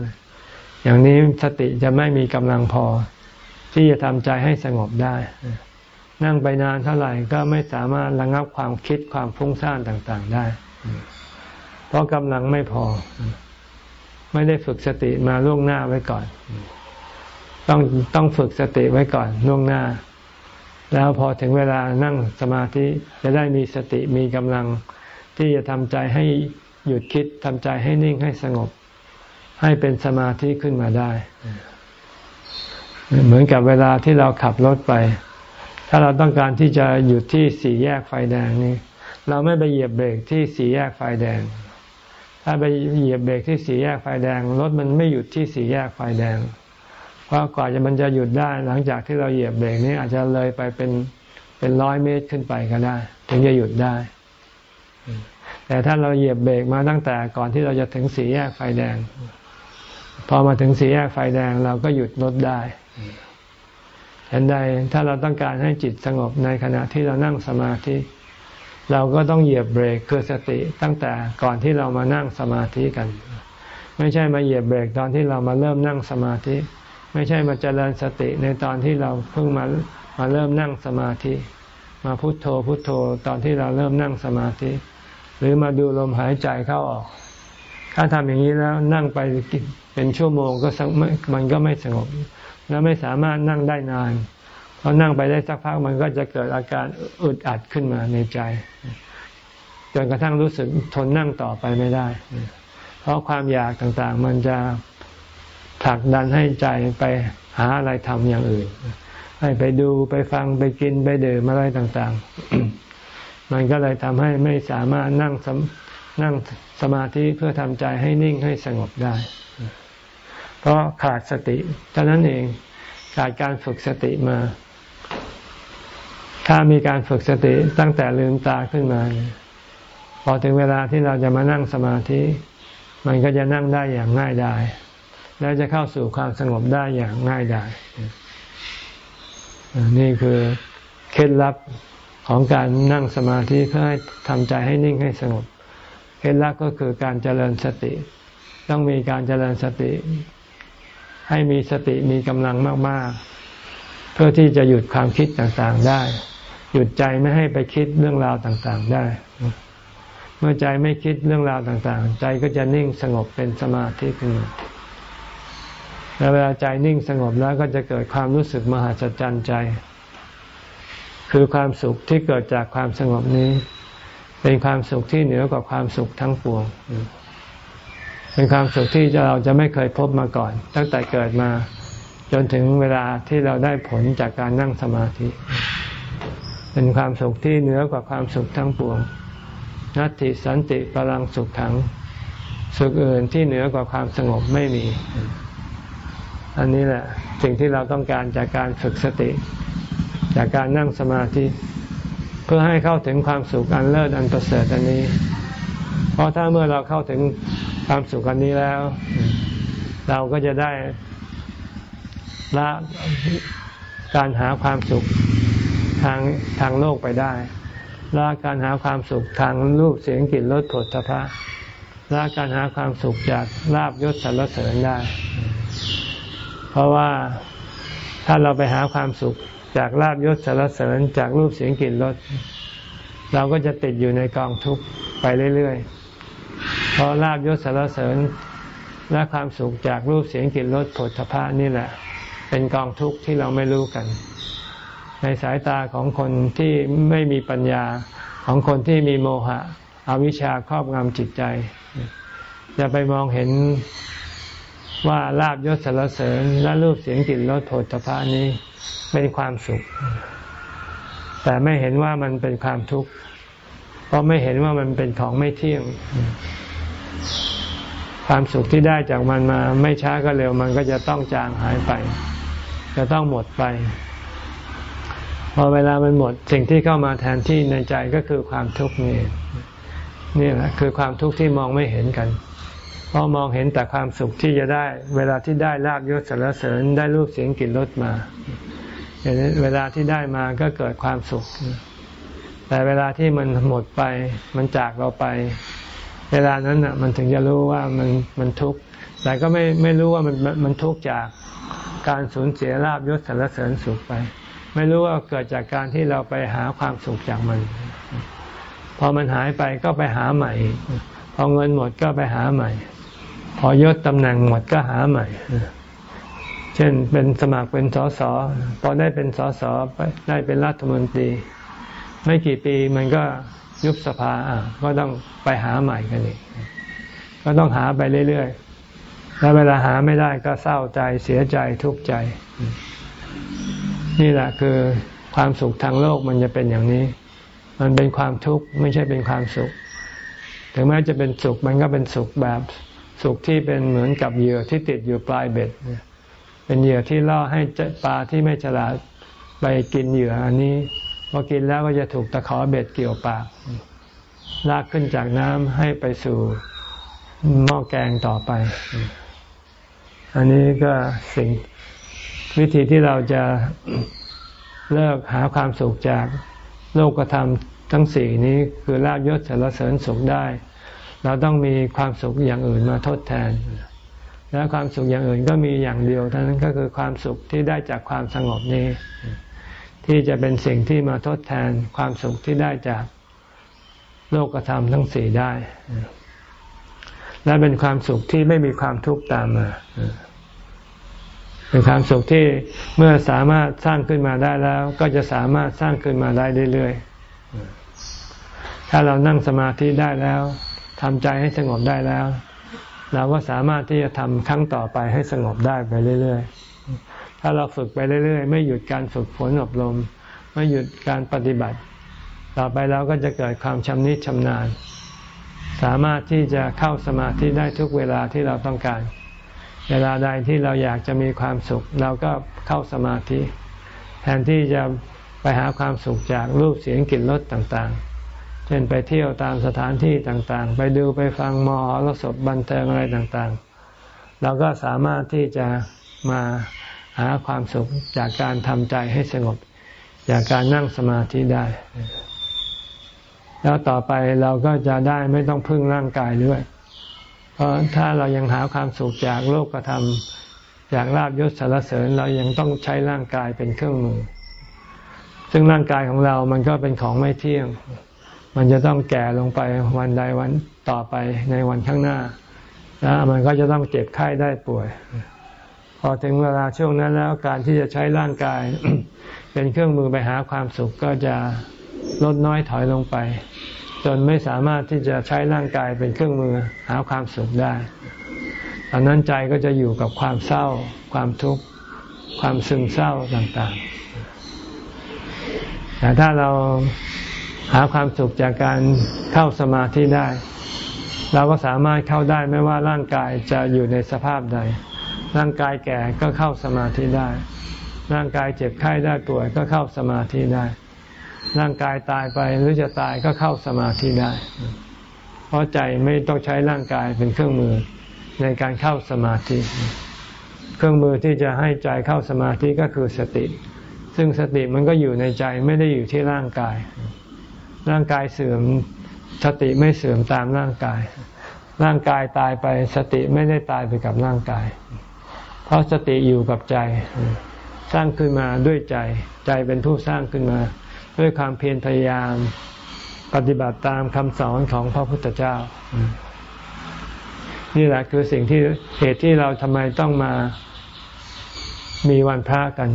Speaker 1: อย่างนี้สติจะไม่มีกำลังพอ ที่จะทำใจให้สงบได้ นั่งไปนานเท่าไหร่ก็ไม่สามารถระงับความคิดความฟุ้งซ่านต่างๆได้ เพราะกำลังไม่พอ ไม่ได้ฝึกสติมาล่วงหน้าไว้ก่อน ต้องต้องฝึกสติไว้ก่อนล่วงหน้า แล้วพอถึงเวลานั่งสมาธิจะได้มีสติมีกำลัง ที่จะทำใจให้หยุดคิดทำใจให้นิ่งให้สงบ ให้เป็นสมาธิขึ้นมาได้ เหมือนกับเวลาที่เราขับรถไป ถ้าเราต้องการที่จะหยุดที่สี่แยกไฟแดงนี่เราไม่ไปเหยียบเบรกที่สี่แยกไฟแดง ถ้าไปเหยียบเบรกที่สี่แยกไฟแดงรถมันไม่หยุดที่สี่แยกไฟแดง เพราะกว่าจะมันจะหยุดได้หลังจากที่เราเหยียบเบรกนี้อาจจะเลยไปเป็นเป็นร้อยเมตรขึ้นไปก็ได้ ถึงจะหยุดได้ แต่ถ้าเราเหยียบเบรกมาตั้งแต่ก่อนที่เราจะถึงสี่แยกไฟแดง พอมาถึงสี่แยกไฟแดงเราก็หยุดรถได้ฉันใดถ้าเราต้องการให้จิตสงบในขณะที่เรานั่งสมาธิ เราก็ต้องเหยียบเบรกคือสติตั้งแต่ก่อนที่เรามานั่งสมาธิกัน ไม่ใช่มาเหยียบเบรกตอนที่เรามาเริ่มนั่งสมาธิ ไม่ใช่มาเจริญสติในตอนที่เราเพิ่งมามาเริ่มนั่งสมาธิ มาพุโทโธพุโทโธตอนที่เราเริ่มนั่งสมาธิ หรือมาดูลมหายใจเข้าออก ถ้าทำอย่างนี้แล้วนั่งไปเป็นชั่วโมงก็มันก็ไม่สงบ แล้วไม่สามารถนั่งได้นานพอนั่งไปได้สักพักมันก็จะเกิดอาการอึดอัดขึ้นมาในใจจนกระทั่งรู้สึกทนนั่งต่อไปไม่ได้ เพราะความอยากต่างๆ มันจะ ผลักดันให้ใจไปหาอะไรทำอย่างอื่น ให้ไปดูไปฟังไปกินไปดื่มอะไรต่างๆ มันก็เลยทำให้ไม่สามารถนั่งนั่งสมาธิเพื่อทำใจให้นิ่งให้สงบได้ เพราะขาดสติเท่านั้นเองขาดการฝึกสติมา ถ้ามีการฝึกสติตั้งแต่ลืมตาขึ้นมา พอถึงเวลาที่เราจะมานั่งสมาธิ มันก็จะนั่งได้อย่างง่ายดาย แล้จะเข้าสู่ความสงบได้อย่างง่ายดายนี่คือเคล็ดลับของการนั่งสมาธิเพื่อให้ทำใจให้นิ่งให้สงบ เคล็ดลับก็คือการเจริญสติ ต้องมีการเจริญสติ ให้มีสติมีกำลังมาก ๆ เพื่อที่จะหยุดความคิดต่างๆได้ หยุดใจไม่ให้ไปคิดเรื่องราวต่างๆได้ เมื่อใจไม่คิดเรื่องราวต่างๆ ใจก็จะนิ่งสงบเป็นสมาธิขึ้นมา แล้วเวลาใจนิ่งสงบแล้วก็จะเกิดความรู้สึกมหัศจรรย์ใจ คือความสุขที่เกิดจากความสงบนี้ เป็นความสุขที่เหนือกว่าความสุขทั้งปวง เป็นความสุขที่เราจะไม่เคยพบมาก่อน ตั้งแต่เกิดมา จนถึงเวลาที่เราได้ผลจากการนั่งสมาธิ เป็นความสุขที่เหนือกว่าความสุขทั้งปวงนัตติสันติพลังสุขถัง สุขอื่นที่เหนือกว่าความสงบไม่มี อันนี้แหละสิ่งที่เราต้องการจากการฝึกสติ จากการนั่งสมาธิ เพื่อให้เข้าถึงความสุขอันเลิศอันประเสริฐอันนี้ เพราะถ้าเมื่อเราเข้าถึงความสุขอันนี้แล้ว เราก็จะได้ละการหาความสุขทางทางโลกไปได้ละการหาความสุขทางรูปเสียงกลิ่นรสผลตภะละการหาความสุขจากลาบยศสรรเสริญได้ เพราะว่าถ้าเราไปหาความสุขจากลาบยศสรรเสริญจากรูปเสียงกลิ่นรสเราก็จะติดอยู่ในกองทุกข์ไปเรื่อยๆ เพราะลาบยศสารเสริญและความสุขจากรูปเสียงกลิ่นรสผลพระนี่แหละ เป็นกองทุกข์ที่เราไม่รู้กัน ในสายตาของคนที่ไม่มีปัญญาของคนที่มีโมหะอวิชชาครอบงำจิตใจ จะไปมองเห็น ว่าลาบยศสรรเสริญและรูปเสียงกลิ่นรสโผฏฐพานี้เป็นความสุข แต่ไม่เห็นว่ามันเป็นความทุกข์เพราะไม่เห็นว่ามันเป็นของไม่เที่ยง ความสุขที่ได้จากมันมา ไม่ช้าก็เร็วมันก็จะต้องจางหายไป จะต้องหมดไป พอเวลามันหมดสิ่งที่เข้ามาแทนที่ในใจก็คือความทุกข์นี่นี่แหละคือความทุกข์ที่มองไม่เห็นกัน เพราะมองเห็นแต่ความสุขที่จะได้ เวลาที่ได้ลาบยศสรรเสริญได้รูปเสียงกลิ่นรสมาเวลาที่ได้มาก็เกิดความสุข แต่เวลาที่มันหมดไป มันจากเราไป เวลานั้นอะ มันถึงจะรู้ว่ามันมันทุกข์แต่ก็ไม่ไม่รู้ว่ามันมันทุกข์จากการสูญเสียลาบยศสรรเสริญสุขไป ไม่รู้ว่าเกิดจากการที่เราไปหาความสุขจากมัน พอมันหายไปก็ไปหาใหม่ พอเงินหมดก็ไปหาใหม่ พอยศตำแหน่งหมดก็หาใหม่ เช่นเป็นสมัครเป็นสสพอได้เป็นสสไปได้เป็นรัฐมนตรี ไม่กี่ปีมันก็ยุบสภาก็ต้องไปหาใหม่กันอีกก็ต้องหาไปเรื่อยๆ แล้วเวลาหาไม่ได้ก็เศร้าใจเสียใจทุกข์ใจ นี่แหละคือความสุขทางโลกมันจะเป็นอย่างนี้ มันเป็นความทุกข์ไม่ใช่เป็นความสุข ถึงแม้จะเป็นสุขมันก็เป็นสุขแบบ สุขที่เป็นเหมือนกับเหยื่อที่ติดอยู่ปลายเบ็ด เป็นเหยื่อที่ล่อให้ปลาที่ไม่ฉลาดไปกินเหยื่ออันนี้พอกินแล้วก็จะถูกตะขอเบ็ดเกี่ยวปากลากขึ้นจากน้ำให้ไปสู่หม้อแกงต่อไป อันนี้ก็สิ่งวิธีที่เราจะเลิกหาความสุขจากโลกธรรมทั้งสี่นี้คือลาบยศสารเสริญสุขได้ เราต้องมีความสุขอย่างอื่นมาทดแทน และความสุขอย่างอื่นก็มีอย่างเดียวเท่านั้นก็คือความสุขที่ได้จากความสงบนี้ ที่จะเป็นสิ่งที่มาทดแทนความสุขที่ได้จากโลกธรรมทั้งสี่ได้ และเป็นความสุขที่ไม่มีความทุกข์ตามมาเป็นความสุขที่เมื่อสามารถสร้างขึ้นมาได้แล้ว ก็จะสามารถสร้างขึ้นมาได้เรื่อยๆ ถ้าเรานั่งสมาธิได้แล้ว ทำใจให้สงบได้แล้ว เราก็สามารถที่จะทำครั้งต่อไปให้สงบได้ไปเรื่อย ๆ ถ้าเราฝึกไปเรื่อย ๆ ไม่หยุดการฝึกฝนอบรม ไม่หยุดการปฏิบัติ ต่อไปเราก็จะเกิดความชำนิชำนาญ สามารถที่จะเข้าสมาธิได้ทุกเวลาที่เราต้องการ เวลาใดที่เราอยากจะมีความสุข เราก็เข้าสมาธิ แทนที่จะไปหาความสุขจากรูปเสียงกลิ่นรสต่างๆ เช่นไปเที่ยวตามสถานที่ต่างๆ ไปดูไปฟังมอรสพบันเทิงอะไรต่างๆ เราก็สามารถที่จะมาหาความสุขจากการทำใจให้สงบ จากการนั่งสมาธิได้ แล้วต่อไปเราก็จะได้ไม่ต้องพึ่งร่างกายด้วย เพราะถ้าเรายังหาความสุขจากโลกธรรมจากลาบยศสารเสริญเรายังต้องใช้ร่างกายเป็นเครื่องมือ ซึ่งร่างกายของเรามันก็เป็นของไม่เที่ยง มันจะต้องแก่ลงไปวันใดวันต่อไปในวันข้างหน้า แล้วมันก็จะต้องเจ็บไข้ได้ป่วย พอถึงเวลาช่วงนั้นแล้วการที่จะใช้ร่างกาย เป็นเครื่องมือไปหาความสุขก็จะลดน้อยถอยลงไป จนไม่สามารถที่จะใช้ร่างกายเป็นเครื่องมือหาความสุขได้ตอนนั้นใจก็จะอยู่กับความเศร้า ความทุกข์ ความซึมเศร้าต่างๆ แต่ถ้าเรา หาความสุขจากการเข้าสมาธิได้ เราก็สามารถเข้าได้ไม่ว่าร่างกายจะอยู่ในสภาพใด ร่างกายแก่ก็เข้าสมาธิได้ ร่างกายเจ็บไข้ได้ป่วยก็เข้าสมาธิได้ ร่างกายตายไปหรือจะตายก็เข้าสมาธิได้ เพราะใจไม่ต้องใช้ร่างกายเป็นเครื่องมือในการเข้าสมาธิ เครื่องมือที่จะให้ใจเข้าสมาธิก็คือสติ ซึ่งสติมันก็อยู่ในใจไม่ได้อยู่ที่ร่างกาย ร่างกายเสื่อมสติไม่เสื่อมตามร่างกาย ร่างกายตายไปสติไม่ได้ตายไปกับร่างกาย เพราะสติอยู่กับใจ สร้างขึ้นมาด้วยใจ ใจเป็นผู้สร้างขึ้นมา ด้วยความเพียรพยายาม ปฏิบัติตามคำสอนของพระพุทธเจ้า นี่แหละคือสิ่งที่เหตุที่เราทำไมต้องมามีวันพระกัน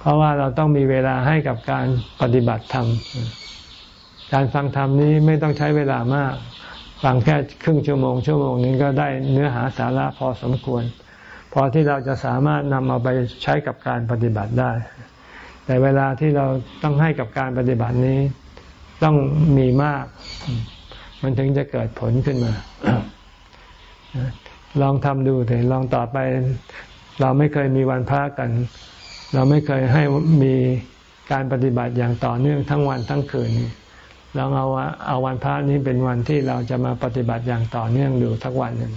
Speaker 1: เพราะว่าเราต้องมีเวลาให้กับการปฏิบัติธรรม การฟังธรรมนี้ไม่ต้องใช้เวลามาก ฟังแค่ครึ่งชั่วโมง ชั่วโมงนึงก็ได้เนื้อหาสาระพอสมควร พอที่เราจะสามารถนำเอาไปใช้กับการปฏิบัติได้ แต่เวลาที่เราต้องให้กับการปฏิบัตินี้ต้องมีมาก มันถึงจะเกิดผลขึ้นมา ลองทำดูเถอะลองต่อไป เราไม่เคยมีวันพระกัน เราไม่เคยให้มีการปฏิบัติอย่างต่อเนื่องทั้งวันทั้งคืน ลองเอาเอาวันพระนี้เป็นวันที่เราจะมาปฏิบัติอย่างต่อเนื่องดูทักวันหนึ่ง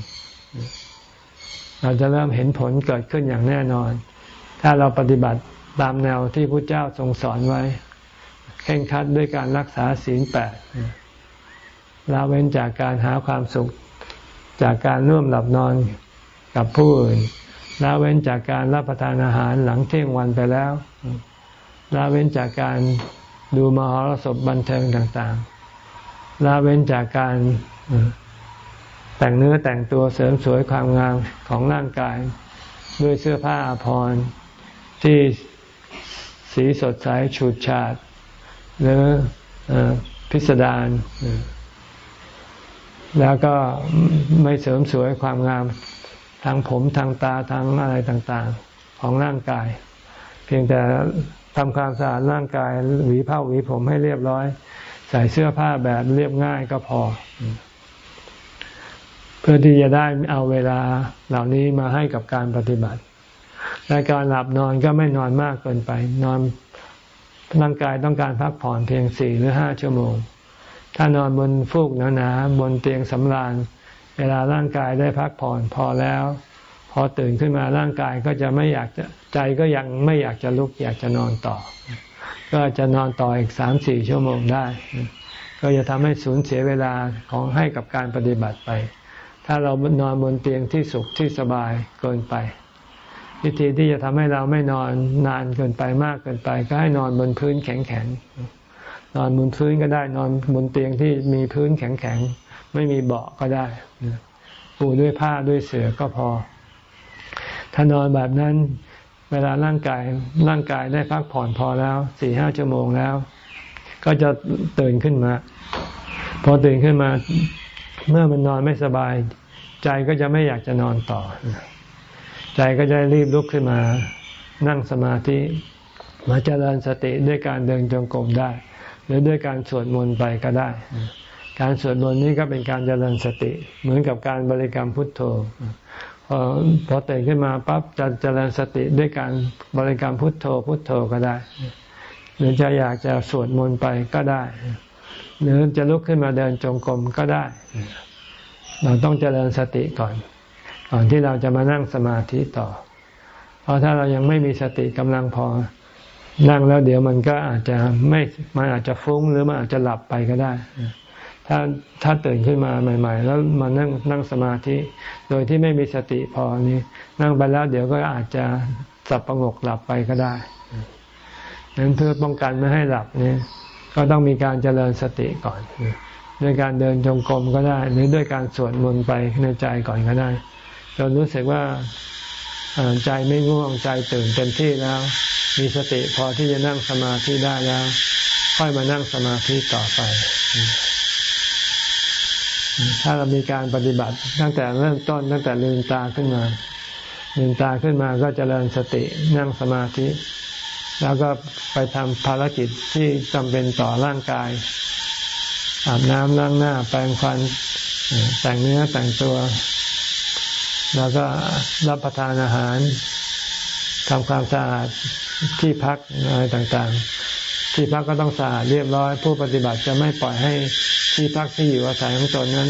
Speaker 1: เราจะเริ่มเห็นผลเกิดขึ้นอย่างแน่นอน ถ้าเราปฏิบัติตามแนวที่พระเจ้าทรงสอนไว้เข่งคัดด้วยการรักษาศีลแปดละเว้นจากการหาความสุข จากการร่วมหลับนอนกับผู้อื่นละเว้นจากการรับประทานอาหารหลังเที่ยงวันไปแล้วละเว้นจากการ ดูมหรสพบันเทิงต่างๆละเว้นจากการแต่งเนื้อแต่งตัวเสริมสวยความงามของร่างกาย ด้วยเสื้อผ้าอาภรณ์ที่สีสดใสฉูดฉาด หรือพิสดารแล้วก็ไม่เสริมสวยความงามทางผมทางตาทางอะไรต่าง ๆ ของร่างกาย เพียงแต่ ทำความสะอาดร่างกายหวีผ้าหวีผมให้เรียบร้อย ใส่เสื้อผ้าแบบเรียบง่ายก็พอ เพื่อที่จะได้เอาเวลาเหล่านี้มาให้กับการปฏิบัติและการหลับนอนก็ไม่นอนมากเกินไป นอนร่างกายต้องการพักผ่อนเพียงสี่หรือห้าชั่วโมง ถ้านอนบนฟูกหนาๆบนเตียงสำราญ เวลาร่างกายได้พักผ่อนพอแล้ว อตื่นขึ้นมาร่างกายก็จะไม่อยากจะใจก็ยังไม่อยากจะลุกอยากจะนอนต่อ ก็จะนอนต่ออีกสามสี่ชั่วโมงได้ ก็จะทำให้สูญเสียเวลาของให้กับการปฏิบัติไป ถ้าเรานอนบนเตียงที่สุขที่สบายเกินไป วิธีที่จะทำให้เราไม่นอนนานเกินไปมากเกินไป ก็ให้นอนบนพื้นแข็งๆนอนบนพื้นก็ได้นอนบนเตียงที่มีพื้นแข็งๆไม่มีเบาะก็ได้ปูด้วยผ้าด้วยเสื่อก็พอ ถ้านอนแบบนั้นเวลาร่างกายร่างกายได้พักผ่อนพอแล้วสี่ห้าชั่วโมงแล้ว ก็จะตื่นขึ้นมา พอตื่นขึ้นมา เมื่อมันนอนไม่สบาย ใจก็จะไม่อยากจะนอนต่อ ใจก็จะรีบลุกขึ้นมา นั่งสมาธิมาเจริญสติด้วยการเดินจงกรมได้ หรือด้วยการสวดมนต์ไปก็ได้ การสวดมนต์นี้ก็เป็นการเจริญสติ เหมือนกับการบริกรรมพุทโธ พอพอตื่นขึ้นมาปั๊บจะเจริญสติด้วยการบริกรรมพุทโธพุทโธก็ได้ หรือจะอยากจะสวดมนต์ไปก็ได้ หรือจะลุกขึ้นมาเดินจงกรมก็ได้ เราต้องเจริญสติก่อน ก่อนที่เราจะมานั่งสมาธิต่อ เพราะถ้าเรายังไม่มีสติกำลังพอนั่งแล้วเดี๋ยวมันก็อาจจะไม่มันอาจจะฟุ้งหรือมันอาจจะหลับไปก็ได้ ถ้าถ้าตื่นขึ้นมาใหม่ ๆ แล้วมานั่งนั่งสมาธิ โดยที่ไม่มีสติพอนี้นั่งไปแล้วเดี๋ยวก็อาจจะสับประงกหลับไปก็ได้นั้นเพื่อป้องกันไม่ให้หลับนี่ก็ต้องมีการเจริญสติก่อนด้วยการเดินจงกรมก็ได้ หรือด้วยการสวดมนต์ไปในใจก่อนก็ได้จนรู้สึกว่าใจไม่ง่วงใจตื่นเต็มที่แล้ว มีสติพอที่จะนั่งสมาธิได้แล้ว ค่อยมานั่งสมาธิต่อไป ถ้าเรามีการปฏิบัติตั้งแต่เริ่มต้นตั้งแต่ลืมตาขึ้นมาลืมตาขึ้นมาก็จเจริญสตินั่งสมาธิ แล้วก็ไปทำภารกิจที่จำเป็นต่อร่างกาย อาบน้ำล้างหน้า แปรงฟัน แต่งเนื้อแต่งตัว แล้วก็รับประทานอาหารทำความสะอาดที่พักอะไรต่างๆ ที่พักก็ต้องสะอาดเรียบร้อย ผู้ปฏิบัติจะไม่ปล่อยให้ ที่พักที่อยู่อาศัยของตนนั้น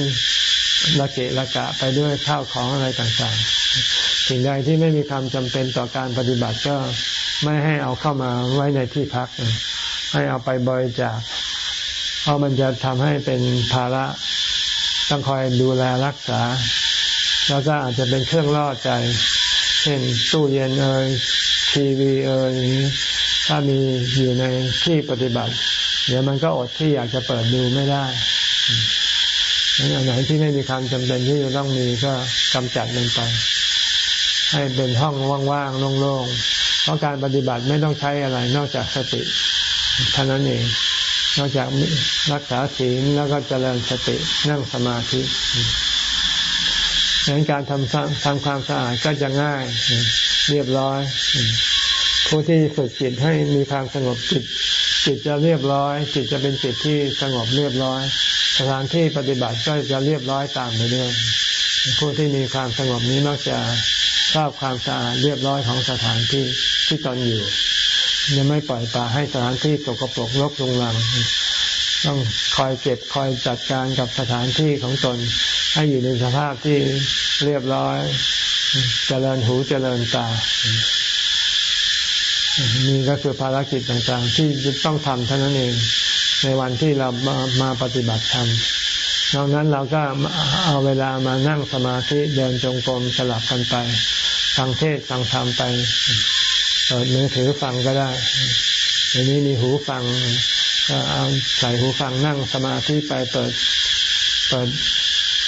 Speaker 1: ละเกะละกะไปด้วยข้าวของอะไรต่างๆ สิ่งใดที่ไม่มีความจำเป็นต่อการปฏิบัติก็ไม่ให้เอาเข้ามาไว้ในที่พัก ให้เอาไปบริจาคเพราะมันจะทำให้เป็นภาระต้องคอยดูแลรักษา แล้วก็อาจจะเป็นเครื่องล่อใจ เช่นตู้เย็นเอ่ยทีวีเอ่ยถ้ามีอยู่ในที่ปฏิบัติ เดี๋ยวมันก็อดที่อยากจะเปิดดูไม่ได้ อันไหนที่ไม่มีความจำเป็นที่จะต้องมีก็กำจัดมันไป ให้เป็นห้องว่างๆโล่งๆเพราะการปฏิบัติไม่ต้องใช้อะไรนอกจากสติเท่านั้นเอง นอกจากรักษาศีลแล้วก็เจริญสตินั่งสมาธิดังนั้นการทำทำความสะอาดก็จะง่าย เรียบร้อยผู้ที่ฝึกจิตให้มีความสงบจิตจิตจะเรียบร้อย จิตจะเป็นจิตที่สงบเรียบร้อย สถานที่ปฏิบัติก็จะเรียบร้อยตามไปด้วยผู้ที่มีความสงบนี้มักจะทราบความสะอาดเรียบร้อยของสถานที่ที่ตนอยู่ยังไม่ปล่อยปละให้สถานที่สกปรกรกรุงรัง ต้องคอยเก็บคอยจัดการกับสถานที่ของตน ให้อยู่ในสภาพที่เรียบร้อยเจริญหูเจริญตานี่ก็คือภารกิจต่างๆ ที่ต้องทำเท่านั้นเอง ในวันที่เรามามาปฏิบัติธรรมนอกนั้นเราก็เอาเวลามานั่งสมาธิเดินจงกรมสลับกันไปฟังเทศฟังธรรมไปเปิดมือถือฟังก็ได้เดี๋ยวนี้มีหูฟังก็เอาใส่หูฟังนั่งสมาธิไปเปิดเปิด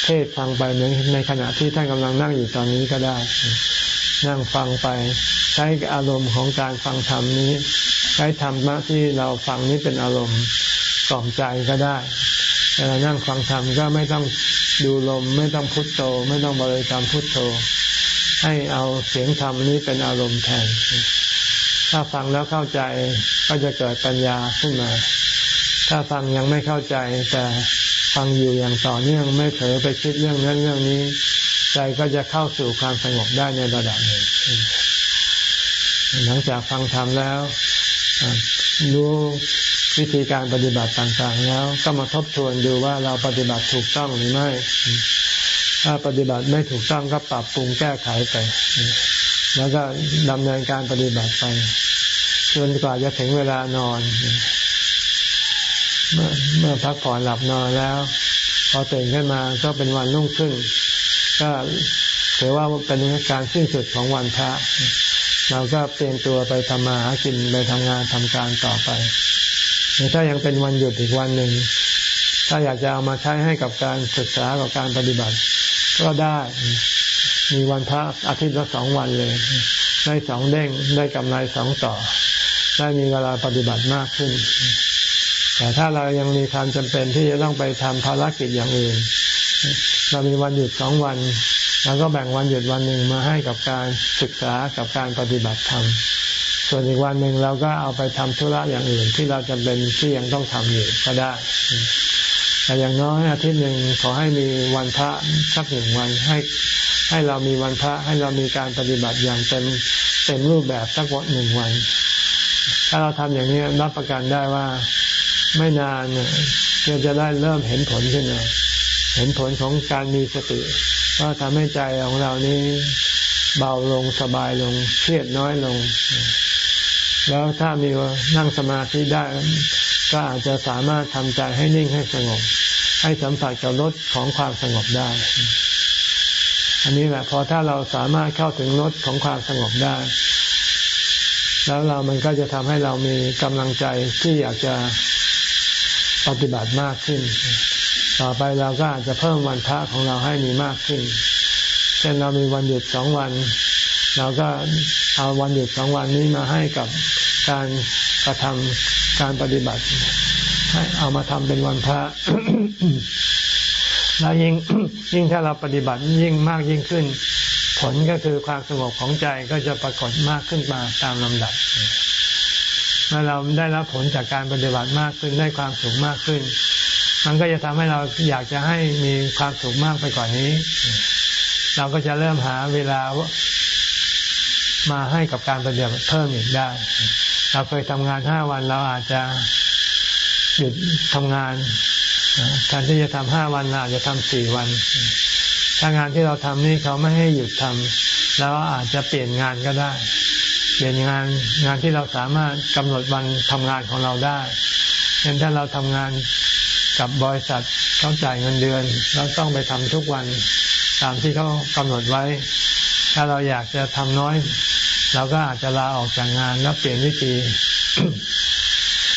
Speaker 1: เทศฟังไปเหมือนในขณะที่ท่านกำลังนั่งอยู่ตอนนี้ก็ได้ นั่งฟังไป ใช้อารมณ์ของการฟังธรรมนี้ ใช้ธรรมะที่เราฟังนี้เป็นอารมณ์ กล่อมใจก็ได้เวลานั่งฟังธรรมก็ไม่ต้องดูลม ไม่ต้องพุทโธ ไม่ต้องบริกรรมพุทโธ ให้เอาเสียงธรรมนี้เป็นอารมณ์แทน ถ้าฟังแล้วเข้าใจก็จะเกิดปัญญาขึ้นมา ถ้าฟังยังไม่เข้าใจ แต่ฟังอยู่อย่างต่อเนื่องไม่เผลอไปคิดเรื่องนั้นเรื่องนี้ ใจก็จะเข้าสู่ความสงบได้ในระดับหนึ่งหลังจากฟังธรรมแล้วรู้ วิธีการปฏิบัติต่างๆแล้ว ก็มาทบทวนดูว่าเราปฏิบัติถูกต้องหรือไม่ ถ้าปฏิบัติไม่ถูกต้องก็ปรับปรุงแก้ไขไป แล้วก็ดำเนินการปฏิบัติไปจนกว่าจะถึงเวลานอน เมื่อเมื่อพักผ่อนหลับนอนแล้ว พอตื่นขึ้นมาก็เป็นวันรุ่งขึ้น ก็ถือว่าเป็นการสิ้นสุดของวันพระเราก็เตรียมตัวไปทำมาหากินไปทำงานทำการต่อไป ถ้ายังเป็นวันหยุดอีกวันหนึ่ง ถ้าอยากจะเอามาใช้ให้กับการศึกษากับการปฏิบัติ ก็ได้ มีวันพระอาทิตย์ละสองวันเลย ได้สองเด้งได้กำไรสองต่อ ได้มีเวลาปฏิบัติมากขึ้น แต่ถ้าเรายังมีความจำเป็นที่จะต้องไปทำภารกิจอย่างอื่น เรามีวันหยุดสองวันเราก็แบ่งวันหยุดวันหนึ่งมาให้กับการศึกษากับการปฏิบัติธรรม ส่วนอีกวันหนึ่งเราก็เอาไปทำธุระอย่างอื่นที่เราจำเป็นที่ยังต้องทำอยู่ก็ได้ แต่อย่างน้อยอาทิตย์หนึ่งขอให้มีวันพระสักหนึ่งวันให้ให้เรามีวันพระให้เรามีการปฏิบัติอย่างเต็มเต็มรูปแบบสักวันหนึ่งวัน ถ้าเราทำอย่างนี้รับประกันได้ว่าไม่นานเราจะได้เริ่มเห็นผลขึ้นมาเห็นผลของการมีสติว่าทำให้ใจของเรานี้เบาลงสบายลงเครียดน้อยลง แล้วถ้ามีนั่งสมาธิได้ ก็อาจจะสามารถทำใจให้นิ่งให้สงบ ให้สัมผัสกับรสของความสงบได้ อันนี้แหละพอถ้าเราสามารถเข้าถึงรสของความสงบได้ แล้วเรามันก็จะทำให้เรามีกำลังใจที่อยากจะปฏิบัติมากขึ้น ต่อไปเราก็อาจจะเพิ่มวันพระของเราให้มีมากขึ้น เช่นเรามีวันหยุดสองวัน เราก็เอาวันหยุดสองวันนี้มาให้กับการกระทำการปฏิบัติ ให้เอามาทำเป็นวันพระแล้วยิ่งยิ่งถ้าเราปฏิบัติยิ่งมากยิ่งขึ้น ผลก็คือความสงบของใจก็จะปรากฏมากขึ้นมาตามลำดับเมื่อเราได้รับผลจากการปฏิบัติมากขึ้นได้ความสุขมากขึ้น มันก็จะทำให้เราอยากจะให้มีความสุขมากไปกว่านนี้ เราก็จะเริ่มหาเวลา มาให้กับการปฏิบัติเพิ่มอีกได้ เราเคยทำงานห้าวันเราอาจจะหยุดทำงานแทนที่จะทำห้าวันเราอาจจะทำสี่วัน ถ้างานที่เราทำนี่เขาไม่ให้หยุดทำแล้วอาจจะเปลี่ยนงานก็ได้ เปลี่ยนงานงานที่เราสามารถกำหนดวันทำงานของเราได้เช่นถ้าเราทำงานกับบริษัทต้องจ่ายเงินเดือนเราต้องไปทำทุกวันตามที่เขากำหนดไว้ ถ้าเราอยากจะทำน้อย เราก็อาจจะลาออกจากงานแล้วเปลี่ยนวิธี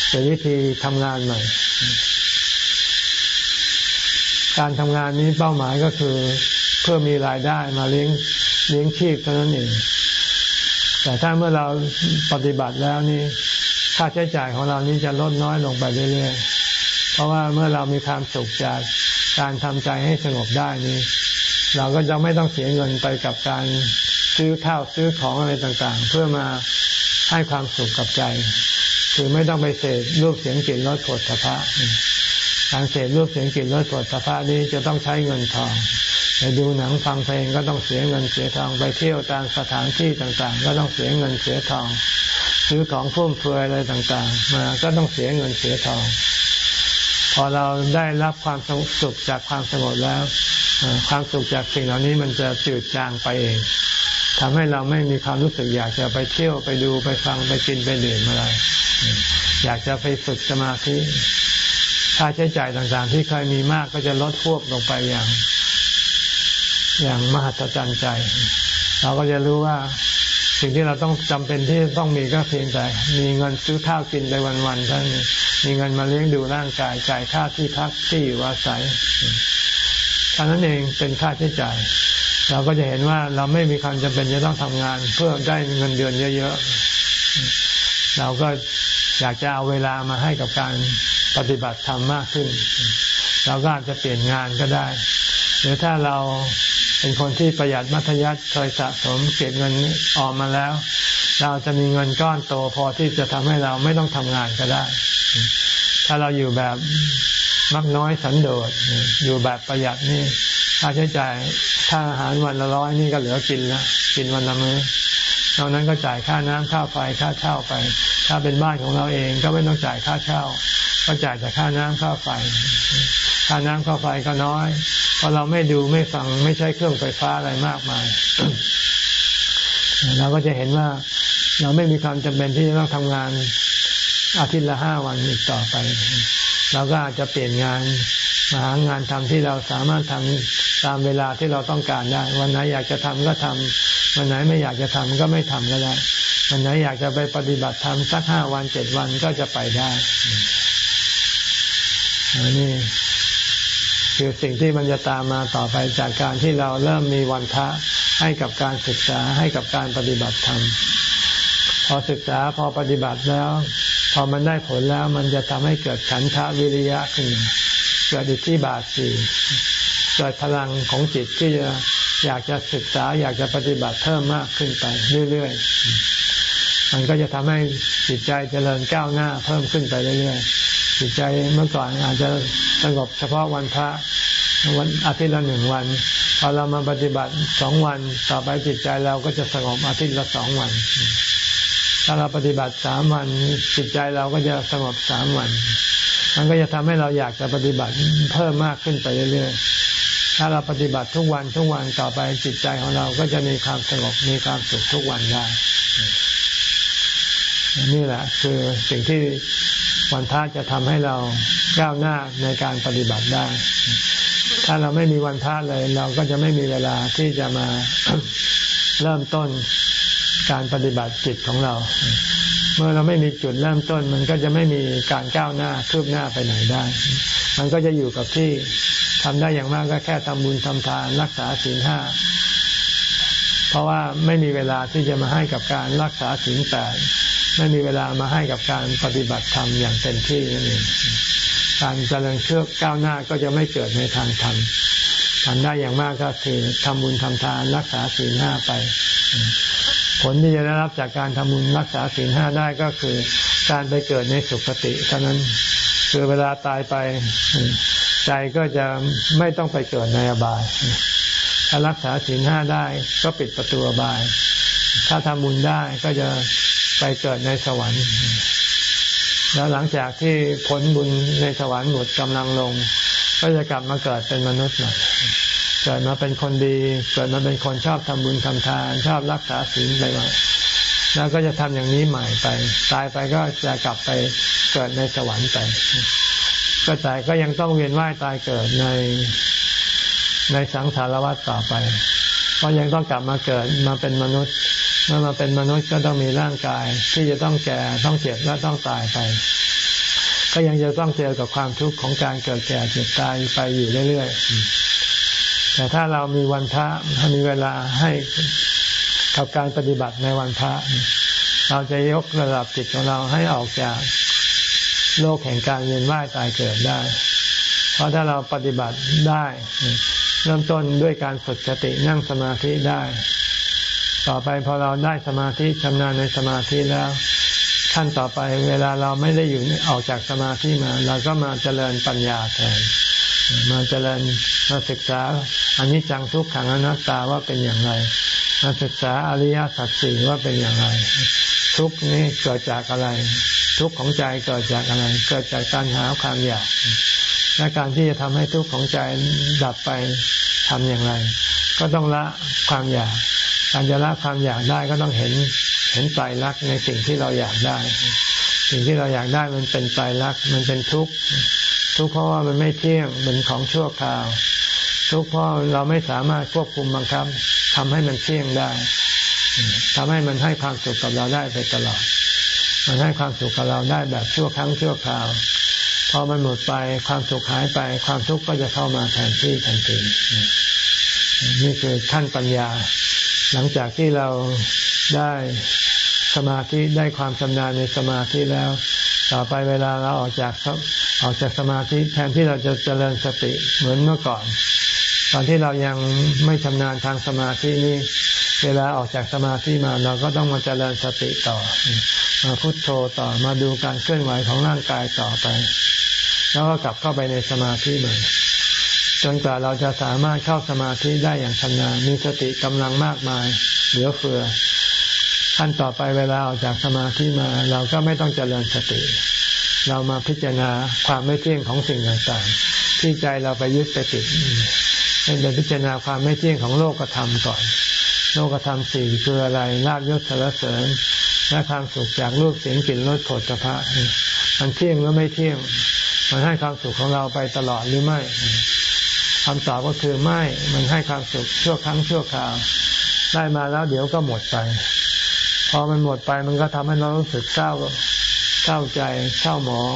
Speaker 1: เปลี่ยนวิธีทำงานใหม่ การทำงานนี้เป้าหมายก็คือเพื่อมีรายได้มาเลี้ยงเลี้ยงชีพเท่านั้นเองแต่ถ้าเมื่อเราปฏิบัติแล้วนี่ค่าใช้จ่ายของเรานี้จะลดน้อยลงไปเรื่อยๆ เพราะว่าเมื่อเรามีความสุขจากการทำใจให้สงบได้นี้ เราก็จะไม่ต้องเสียเงินไปกับการ ซื้อข้าวซื้อของอะไรต่างๆ เพื่อมาให้ความสุขกับใจ คือไม่ต้องไปเสพรูปเสียงกลิ่นรสผลพะการเสพรูปเสียงกลิ่นรสผลพะนี้จะต้องใช้เงินทองไปดูหนังฟังเพลงก็ต้องเสียเงินเสียทองไปเที่ยวตามสถานที่ต่างๆ ก็ต้องเสียเงินเสียทอง ซื้อของฟุ่มเฟือยอะไรต่างๆ มาก็ต้องเสียเงินเสียทอง พอเราได้รับความสุขจากความสงบแล้วความสุขจากสิ่งเหล่านี้มันจะจืดจางไปเอง ทำให้เราไม่มีความรู้สึกอยากจะไปเที่ยวไปดูไปฟังไปกินไปดื่มอะไร อยากจะไปฝึกสมาธิค่าใช้จ่ายต่างๆ ที่เคยมีมากก็จะลดพวบลงไปอย่าง อย่างมหัศจรรย์ใจ เราก็จะรู้ว่าสิ่งที่เราต้องจำเป็นที่ต้องมีก็เพียงแต่มีเงินซื้อข้าวกินไปวันๆเท่านั้นมีเงินมาเลี้ยงดูร่างกายจ่ายค่าที่พักที่อยู่อาศัยเท่านั้นเองเป็นค่าใช้จ่าย เราก็จะเห็นว่าเราไม่มีความจำเป็นจะต้องทำงาน เพื่อได้เงินเดือนเยอะๆ เราก็อยากจะเอาเวลามาให้กับการปฏิบัติธรรมมากขึ้น เราก็อาจจะเปลี่ยนงานก็ได้ หรือถ้าเราเป็นคนที่ประหยัดมัธยัติเคยสะสมเก็บเงินออกมาแล้ว เราจะมีเงินก้อนโตพอที่จะทำให้เราไม่ต้องทำงานก็ได้ ถ้าเราอยู่แบบมักน้อยสันโดษอยู่แบบประหยัดนี่ ค่าใช้จ่ายค่าอาหารวันละร้อยนี่ก็เหลือกินแล้วกินวันละมื้อนอกนั้นก็จ่ายค่าน้ำค่าไฟค่าเช่าไป ถ้าเป็นบ้านของเราเองก็ไม่ต้องจ่ายค่าเช่า ก็จ่ายแต่ค่าน้ำค่าไฟ ค่าน้ำค่าไฟก็น้อย เพราะเราไม่ดูไม่ฟังไม่ใช้เครื่องไฟฟ้าอะไรมากมาย เราก็จะเห็นว่าเราไม่มีความจำเป็นที่จะต้องทำงานอาทิตย์ละห้าวันอีกต่อไป เราก็อาจจะเปลี่ยนงานมาหางานทำที่เราสามารถทำ ตามเวลาที่เราต้องการได้ วันไหนอยากจะทำก็ทำวันไหนไม่อยากจะทำก็ไม่ทำก็ได้ วันไหนอยากจะไปปฏิบัติธรรมสักห้าวันเจ็ดวันก็จะไปได้อันนี้คือสิ่งที่มันจะตามมาต่อไปจากการที่เราเริ่มมีวันทะให้กับการศึกษาให้กับการปฏิบัติธรรมพอศึกษาพอปฏิบัติแล้ว พอมันได้ผลแล้วมันจะทำให้เกิดฉันทะวิริยะขึ้นเกิดอิทธิบาทสี่ เกิดพลังของจิตที่จะอยากจะศึกษาอยากจะปฏิบัติเพิ่มมากขึ้นไปเรื่อยๆ มันก็จะทำให้จิตใจเจริญก้าวหน้าเพิ่มขึ้นไปเรื่อยๆ จิตใจเมื่อก่อนอาจจะสงบเฉพาะวันพระวันอาทิตย์ละหนึ่งวันพอเรามาปฏิบัติสองวันต่อไปจิตใจเราก็จะสงบอาทิตย์ละสองวัน ถ้าเราปฏิบัติสามวันจิตใจเราก็จะสงบสามวัน มันก็จะทำให้เราอยากจะปฏิบัติเพิ่มมากขึ้นไปเรื่อยๆ ถ้าเราปฏิบัติทุกวันทุกวันต่อไปจิตใจของเราก็จะมีความสงบมีความสุขทุกวันได้นี่แหละ คือสิ่งที่วันพระจะทำให้เราก้าวหน้าในการปฏิบัติได้ ถ้าเราไม่มีวันพระเลย เราก็จะไม่มีเวลาที่จะมาเริ่มต้นการปฏิบัติจิตของเรา เมื่อเราไม่มีจุดเริ่มต้น มันก็จะไม่มีการก้าวหน้าคืบหน้าไปไหนได้ มันก็จะอยู่กับที่ ทำได้อย่างมากก็แค่ทำบุญทำทานรักษาศีลห้าเพราะว่าไม่มีเวลาที่จะมาให้กับการรักษาศีลแปดไม่มีเวลามาให้กับการปฏิบัติธรรมอย่างเต็มที่นั่นเองการเจริญเชื่อก้าวหน้าก็จะไม่เกิดในทางธรรมทำได้อย่างมากก็คือทำบุญทำทานรักษาศีลห้าไป ผลที่จะได้รับจากการทำบุญรักษาศีลห้าได้ก็คือ การไปเกิดในสุคติเท่านั้นคือเวลาตายไป ใจก็จะไม่ต้องไปเกิดในอบาย ถ้ารักษาศีลห้าได้ก็ปิดประตูอบาย ถ้าทำบุญได้ก็จะไปเกิดในสวรรค์ แล้วหลังจากที่ผลบุญในสวรรค์หมดกำลังลง ก็จะกลับมาเกิดเป็นมนุษย์ใหม่เกิดมาเป็นคนดี เกิดมาเป็นคนชอบทำบุญทำทาน ชอบรักษาศีลไปมาแล้วก็จะทำอย่างนี้ใหม่ไป ตายไปก็จะกลับไปเกิดในสวรรค์ไป ก็แต่ก็ยังต้องเวียนว่ายตายเกิดในในสังสารวัฏต่อไป เพราะยังต้องกลับมาเกิดมาเป็นมนุษย์ เมื่อมาเป็นมนุษย์ก็ต้องมีร่างกาย ที่จะต้องแก่ต้องเจ็บและต้องตายไป ก็ยังจะต้องเจอกับความทุกข์ของการเกิดแก่เจ็บตายไปอยู่เรื่อยๆ แต่ถ้าเรามีวันพระมีเวลาให้กับการปฏิบัติในวันพระ เราจะยกระดับจิตของเราให้ออกจาก โลกแห่งการเวียนว่ายตายเกิดได้ เพราะถ้าเราปฏิบัติได้ เริ่มต้นด้วยการฝึกสตินั่งสมาธิได้ ต่อไปพอเราได้สมาธิชำนาญในสมาธิแล้วขั้นต่อไปเวลาเราไม่ได้อยู่ออกจากสมาธิมา เราก็มาเจริญปัญญาแทนมาเจริญมาศึกษาอันนี้จังทุกขังอนัตตาว่าเป็นอย่างไรมาศึกษาอริยสัจสี่ว่าเป็นอย่างไร ทุกนี้เกิดจากอะไร ทุกข์ของใจเกิดจากอะไร เกิดจากการหาความอยาก และการที่จะทำให้ทุกข์ของใจดับไปทำอย่างไร ก็ต้องละความอยาก การจะละความอยากได้ก็ต้องเห็นเห็นไตรลักษณ์ในสิ่งที่เราอยากได้ สิ่งที่เราอยากได้มันเป็นไตรลักษณ์มันเป็นทุกข์ทุกข์เพราะว่ามันไม่เที่ยงเป็นของชั่วคราว ทุกข์เพราะเราไม่สามารถควบคุมบังคับทำให้มันเที่ยงได้ทำให้มันให้ความสุขกับเราได้ไปตลอด มันให้ความสุขกับเราได้แบบชั่วครั้งชั่วคราว พอมันหมดไปความสุขหายไปความทุกข์ก็จะเข้ามาแทนที่ทันทีนี่คือขั้นปัญญา หลังจากที่เราได้สมาธิได้ความชำนาญในสมาธิแล้ว ต่อไปเวลาเราออกจากออกจากสมาธิแทนที่เราจะเจริญสติเหมือนเมื่อก่อน ตอนที่เรายังไม่ชำนาญทางสมาธินี้เวลาออกจากสมาธิมาเราก็ต้องมาเจริญสติต่อ มาพุโทโธต่อมาดูการเคลื่อนไหวของร่างกายต่อไป แล้วก็กลับเข้าไปในสมาธิใหม่จนกว่าเราจะสามารถเข้าสมาธิได้อย่างชำนาญมีสติกำลังมากมาย เหลือเฟือขั้นต่อไปเวลาออกจากสมาธิมา เราก็ไม่ต้องเจริญสติ เรามาพิจารณาความไม่เที่ยงของสิ่งต่างๆ ที่ใจเราไปยึดไปติดเป็นพิจารณาความไม่เที่ยงของโลกธรรมก่อน โลกธรรมสี่คืออะไรลาบยศสารเสริญ และความสุขจากรูปเสียงกลิ่นรสผลพระมันเที่ยงหรือไม่เที่ยง มันให้ความสุขของเราไปตลอดหรือไม่คำตอบก็คือไม่ มันให้ความสุขชั่วครั้งชั่วคราว ได้มาแล้วเดี๋ยวก็หมดไป พอมันหมดไปมันก็ทำให้เรารู้สึกเศร้าเศร้าใจเศร้าหมอง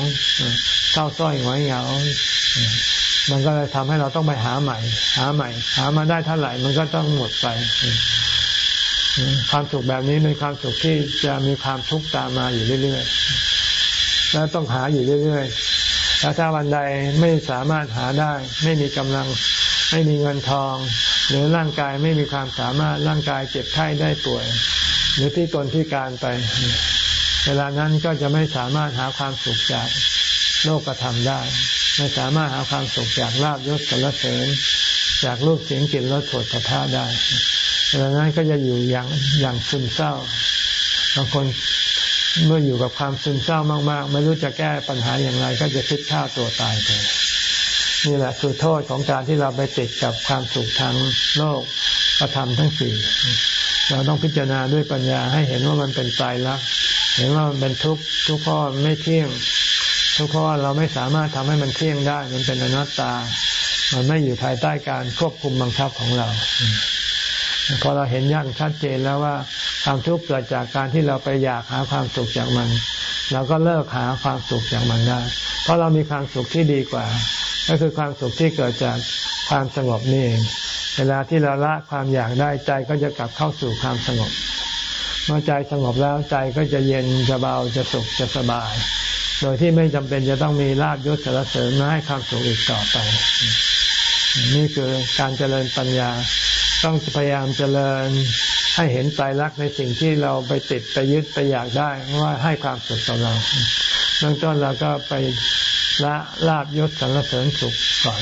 Speaker 1: เศร้าส้อยหงอยเหงา มันก็เลยทำให้เราต้องไปหาใหม่ หาใหม่ หามาได้เท่าไหร่มันก็ต้องหมดไป ความสุขแบบนี้เป็นความสุขที่จะมีความทุกข์ตามมาอยู่เรื่อยๆ แล้วต้องหาอยู่เรื่อยๆ แล้วถ้าวันใดไม่สามารถหาได้ ไม่มีกำลัง ไม่มีเงินทอง หรือร่างกายไม่มีความสามารถร่างกายเจ็บไข้ได้ป่วย หรือที่ตนที่การไป เวลานั้นก็จะไม่สามารถหาความสุขจากโลกธรรมได้ ไม่สามารถหาความสุขจากลาบยศสรรเสริญ จากรูปเสียงกลิ่นรสผลพระได้ เวลานั้นก็จะอยู่อย่างอย่างซึมเศร้าบางคนเมื่ออยู่กับความซึมเศร้ามาก ๆ ไม่รู้จะแก้ปัญหาอย่างไรก็จะคิดฆ่าตัวตายไปนี่แหละคือโทษของการที่เราไปติดกับความสุขทางโลกกระทำทั้งสี่เราต้องพิจารณาด้วยปัญญาให้เห็นว่ามันเป็นตายรักเห็นว่ามันเป็นทุกข์ทุกข้อไม่เที่ยง ทุกข้อเราไม่สามารถทำให้มันเที่ยงได้ มันเป็นอนัตตา มันไม่อยู่ภายใต้การควบคุมบังคับของเรา พอเราเห็นยั่งชัดเจนแล้วว่าความทุกข์เกิดจากการที่เราไปอยากหาความสุขจากมัน เราก็เลิกหาความสุขจากมันได้ เพราะเรามีความสุขที่ดีกว่า ก็คือความสุขที่เกิดจากความสงบนี่เองเวลาที่เราละความอยากได้ใจก็จะกลับเข้าสู่ความสงบ เมื่อใจสงบแล้วใจก็จะเย็นจะเบาจะสุขจะสบาย โดยที่ไม่จำเป็นจะต้องมีลาบยศสารเสริญมาให้ความสุขอีกต่อไป นี่คือการเจริญปัญญา ต้องพยายามเจริญให้เห็นใจรักในสิ่งที่เราไปติดไปยึดไปอยากได้ว่าให้ความสุขกับเราเบื้องต้นเราก็ไปละลาบยศสรรเสริญสุขก่อน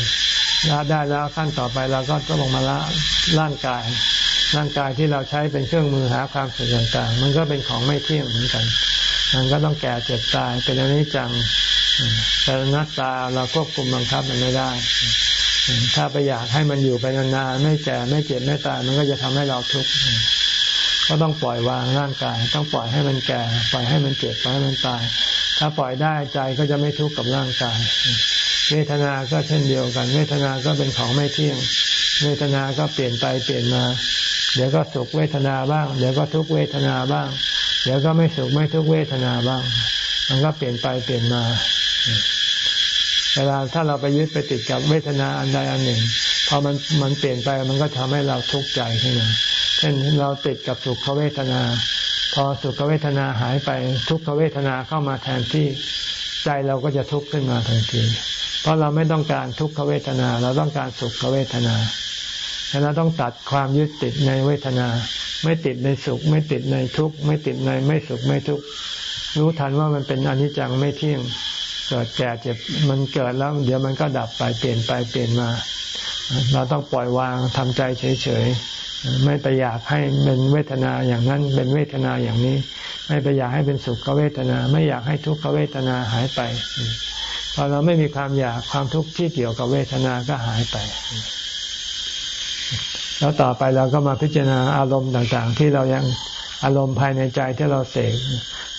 Speaker 1: ละได้แล้วขั้นต่อไปเราก็ต้องลงมาละร่างกาย ร่างกายที่เราใช้เป็นเครื่องมือหาความสุขต่างๆ มันก็เป็นของไม่เที่ยงเหมือนกัน มันก็ต้องแก่เจ็บตายเป็นอนิจจังแต่นัตตาเราควบคุมบังคับมันไม่ได้ ถ้าไปอยากให้มันอยู่ไปนานๆไม่แก่ไม่เจ็บไม่ตายมันก็จะทำให้เราทุกข์ก็ต้องปล่อยวางร่างกาย ต้องปล่อยให้มันแก่ ปล่อยให้มันเจ็บปล่อยให้มันตาย ถ้าปล่อยได้ใจก็จะไม่ทุกข์กับร่างกาย เวทนา ก็เช่นเดียวกัน เวทนา ก็เป็นของไม่เที่ยง เวทนา ก็เปลี่ยนไปเปลี่ยนมา เดี๋ยวก็สุขเวทนาบ้าง เดี๋ยวก็ทุกเวทนาบ้าง เดี๋ยวก็ไม่สุขไม่ทุกเวทนาบ้าง มันก็เปลี่ยนไปเปลี่ยนมา เวลาถ้าเราไปยึดไปติดกับเวทนาอันใดอันหนึ่งพอมันมันเปลี่ยนไปมันก็ทำให้เราทุกข์ใจขึ้นมาเช่นเราติดกับสุขเวทนา พอสุขเวทนาหายไปทุกขเวทนาเข้ามาแทนที่ใจเราก็จะทุกข์ขึ้นมาทันทีเพราะเราไม่ต้องการทุกขเวทนา เราต้องการสุขเวทนาฉะนั้นต้องตัดความยึดติดในเวทนา ไม่ติดในสุข ไม่ติดในทุกข์ไม่ติดในไม่สุขไม่ทุกข์รู้ทันว่ามันเป็นอนิจจังไม่เที่ยง เกิดแก่เจ็บมันเกิดแล้ว เดี๋ยวมันก็ดับไปเปลี่ยนไปเปลี่ยนมา เราต้องปล่อยวางทำใจเฉยๆไม่ไปอยากให้เป็นเวทนาอย่างนั้นเป็นเวทนาอย่างนี้ ไม่ไปอยากให้เป็นสุขเวทนา ไม่อยากให้ทุกขเวทนาหายไปพอเราไม่มีความอยากความทุกข์ที่เกี่ยวกับเวทนาก็หายไป แล้วต่อไปเราก็มาพิจารณาอารมณ์ต่าง ๆ ที่เรายังอารมณ์ภายในใจที่เราเสก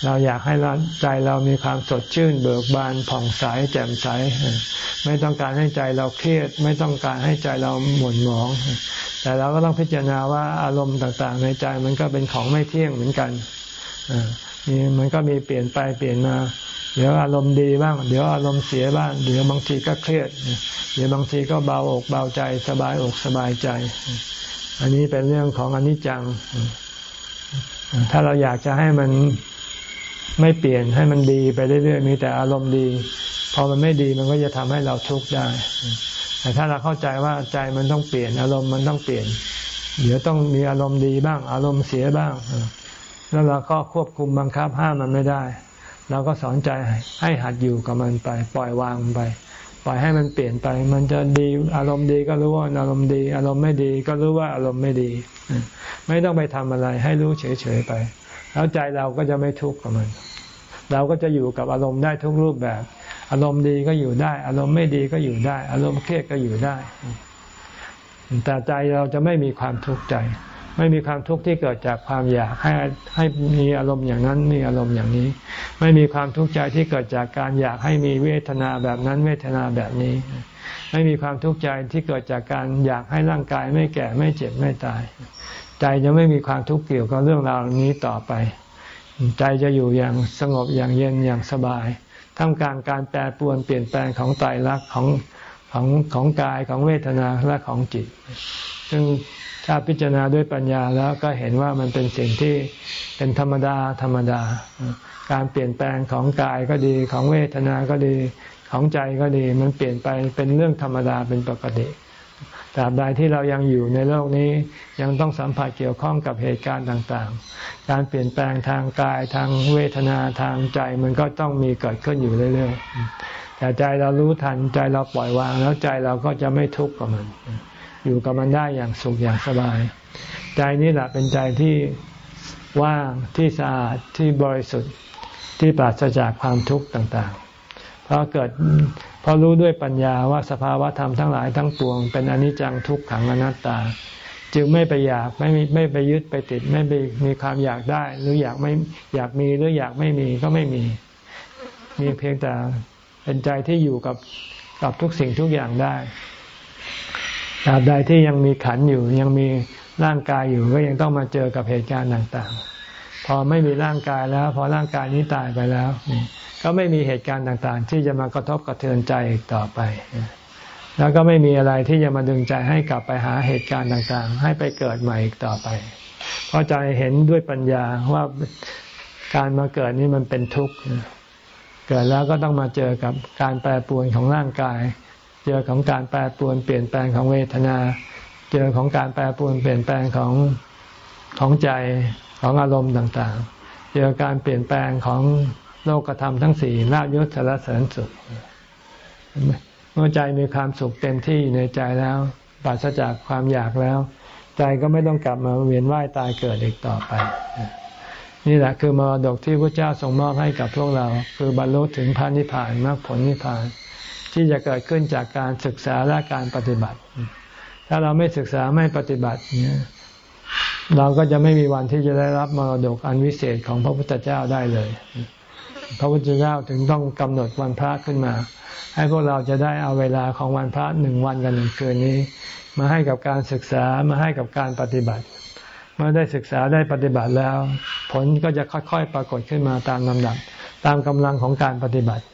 Speaker 1: เราอยากให้ใจเรามีความสดชื่น เบิกบานผ่องใสแจ่มใส ไม่ต้องการให้ใจเราเครียด ไม่ต้องการให้ใจเราหม่นหมอง แต่เราก็ต้องพิจารณาว่าอารมณ์ต่างๆ ในใจมันก็เป็นของไม่เที่ยงเหมือนกันมีมันก็มีเปลี่ยนไปเปลี่ยนมา เดี๋ยวอารมณ์ดีบ้าง เดี๋ยวอารมณ์เสียบ้าง เดี๋ยวบางทีก็เครียด เดี๋ยวบางทีก็เบาอกเบาใจสบายอกสบายใจ อันนี้เป็นเรื่องของอนิจจัง ถ้าเราอยากจะให้มัน ไม่เปลี่ยนให้มันดีไปเรื่อยๆมีแต่อารมณ์ดี พอมันไม่ดีมันก็จะทำให้เราทุกข์ได้ แต่ถ้าเราเข้าใจว่าใจมันต้องเปลี่ยน อารมณ์มันต้องเปลี่ยน เดี๋ยวต้องมีอารมณ์ดีบ้าง อารมณ์เสียบ้าง แล้วเราก็ควบคุมบังคับห้ามมันไม่ได้ เราก็สอนใจให้หัดอยู่กับมันไป ปล่อยวางไป ปล่อยให้มันเปลี่ยนไป มันจะดีอารมณ์ดีก็รู้ว่าอารมณ์ดี อารมณ์ไม่ดีก็รู้ว่าอารมณ์ไม่ดี ไม่ต้องไปทำอะไร ให้รู้เฉยๆไป แล้วใจเราก็จะไม่ทุกข์กับมัน เราก็จะอยู่กับอารมณ์ได้ทุกรูปแบบ อารมณ์ดีก็อยู่ได้ อารมณ์ไม่ดีก็อยู่ได้ อารมณ์เครียดก็อยู่ได้ แต่ใจเราจะไม่มีความทุกข์ใจ ไม่มีความทุกข์ที่เกิดจากความอยากให้ให้มีอารมณ์อย่างนั้นมีอารมณ์อย่างนี้ ไม่มีความทุกข์ใจที่เกิดจากการอยากให้มีเวทนาแบบนั้นเวทนาแบบนี้ ไม่มีความทุกข์ใจที่เกิดจากการอยากให้ร่างกายไม่แก่ไม่เจ็บไม่ตาย ใจจะไม่มีความทุกข์เกี่ยวกับเรื่องราวนี้ต่อไป ใจจะอยู่อย่างสงบอย่างเย็นอย่างสบายท่ามกลางการแปรปรวนเปลี่ยนแปลงของไตรลักษณ์ของของของกายของเวทนาและของจิต ซึ่งถ้าพิจารณาด้วยปัญญาแล้วก็เห็นว่ามันเป็นสิ่งที่เป็นธรรมดาธรรมดา การเปลี่ยนแปลงของกายก็ดีของเวทนาก็ดีของใจก็ดี มันเปลี่ยนไปเป็นเรื่องธรรมดาเป็นปกติ ตราบใดที่เรายังอยู่ในโลกนี้ยังต้องสัมผัสเกี่ยวข้องกับเหตุการณ์ต่างๆ การเปลี่ยนแปลงทางกายทางเวทนาทางใจมันก็ต้องมีเกิดขึ้นอยู่เรื่อยๆแต่ใจเรารู้ทันใจเราปล่อยวางแล้วใจเราก็จะไม่ทุกข์กับมัน อยู่กับมันได้อย่างสุขอย่างสบาย ใจนี่แหละเป็นใจที่ว่างที่สะอาดที่บริสุทธิ์ที่ปราศจากความทุกข์ต่างๆ เพราะเกิดเพราะรู้ด้วยปัญญาว่าสภาวะธรรมทั้งหลายทั้งปวง เป็นอนิจจังทุกขังอนัตตา จึงไม่ไปอยากไม่ไม่ไปยึดไปติด ไม่ไปมีความอยากได้ หรืออยากไม่อยากมีหรืออยากไม่มีก็ไม่มี มีเพียงแต่เป็นใจที่อยู่กับกับทุกสิ่งทุกอย่างได้ตราบใดที่ยังมีขันอยู่ยังมีร่างกายอยู่ก็ยังต้องมาเจอกับเหตุการณ์ต่าง ๆ พอไม่มีร่างกายแล้ว พอร่างกายนี้ตายไปแล้ว ก็ไม่มีเหตุการณ์ต่างๆ ที่จะมากระทบกระเทือนใจอีกต่อไป แล้วก็ไม่มีอะไรที่จะมาดึงใจให้กลับไปหาเหตุการณ์ต่างๆ ให้ไปเกิดใหม่อีกต่อไป เพราะใจเห็นด้วยปัญญาว่าการมาเกิดนี้มันเป็นทุกข์ เกิดแล้วก็ต้องมาเจอกับการแปรปรวนของร่างกาย เจอของการแปรปรวนเปลี่ยนแปลงของเวทนา เจอของการแปรปรวนเปลี่ยนแปลงของของใจของอารมณ์ต่างๆ เจอการเปลี่ยนแปลงของ โลกธรรมทั้งสี่ลาบยศสารเสริญสุข เมื่อใจมีความสุขเต็มที่ในใจแล้วปราศจากความอยากแล้ว ใจก็ไม่ต้องกลับมาเวียนว่ายตายเกิดอีกต่อไป นี่แหละคือมรดกที่พระเจ้าทรงมอบให้กับพวกเรา คือบรรลุถึงพระนิพพานมรรคผลนิพพาน ที่จะเกิดขึ้นจากการศึกษาและการปฏิบัติ ถ้าเราไม่ศึกษาไม่ปฏิบัติเนี่ยเราก็จะไม่มีวันที่จะได้รับมรดกอันวิเศษของพระพุทธเจ้าได้เลย พระพุทธเจ้าถึงต้องกำหนดวันพระขึ้นมา ให้พวกเราจะได้เอาเวลาของวันพระหนึ่งวันกับหนึ่งคืนนี้ มาให้กับการศึกษามาให้กับการปฏิบัติ เมื่อได้ศึกษาได้ปฏิบัติแล้ว ผลก็จะค่อยๆ ปรากฏขึ้นมาตามลำดับ ตามกำลังของการปฏิบัติ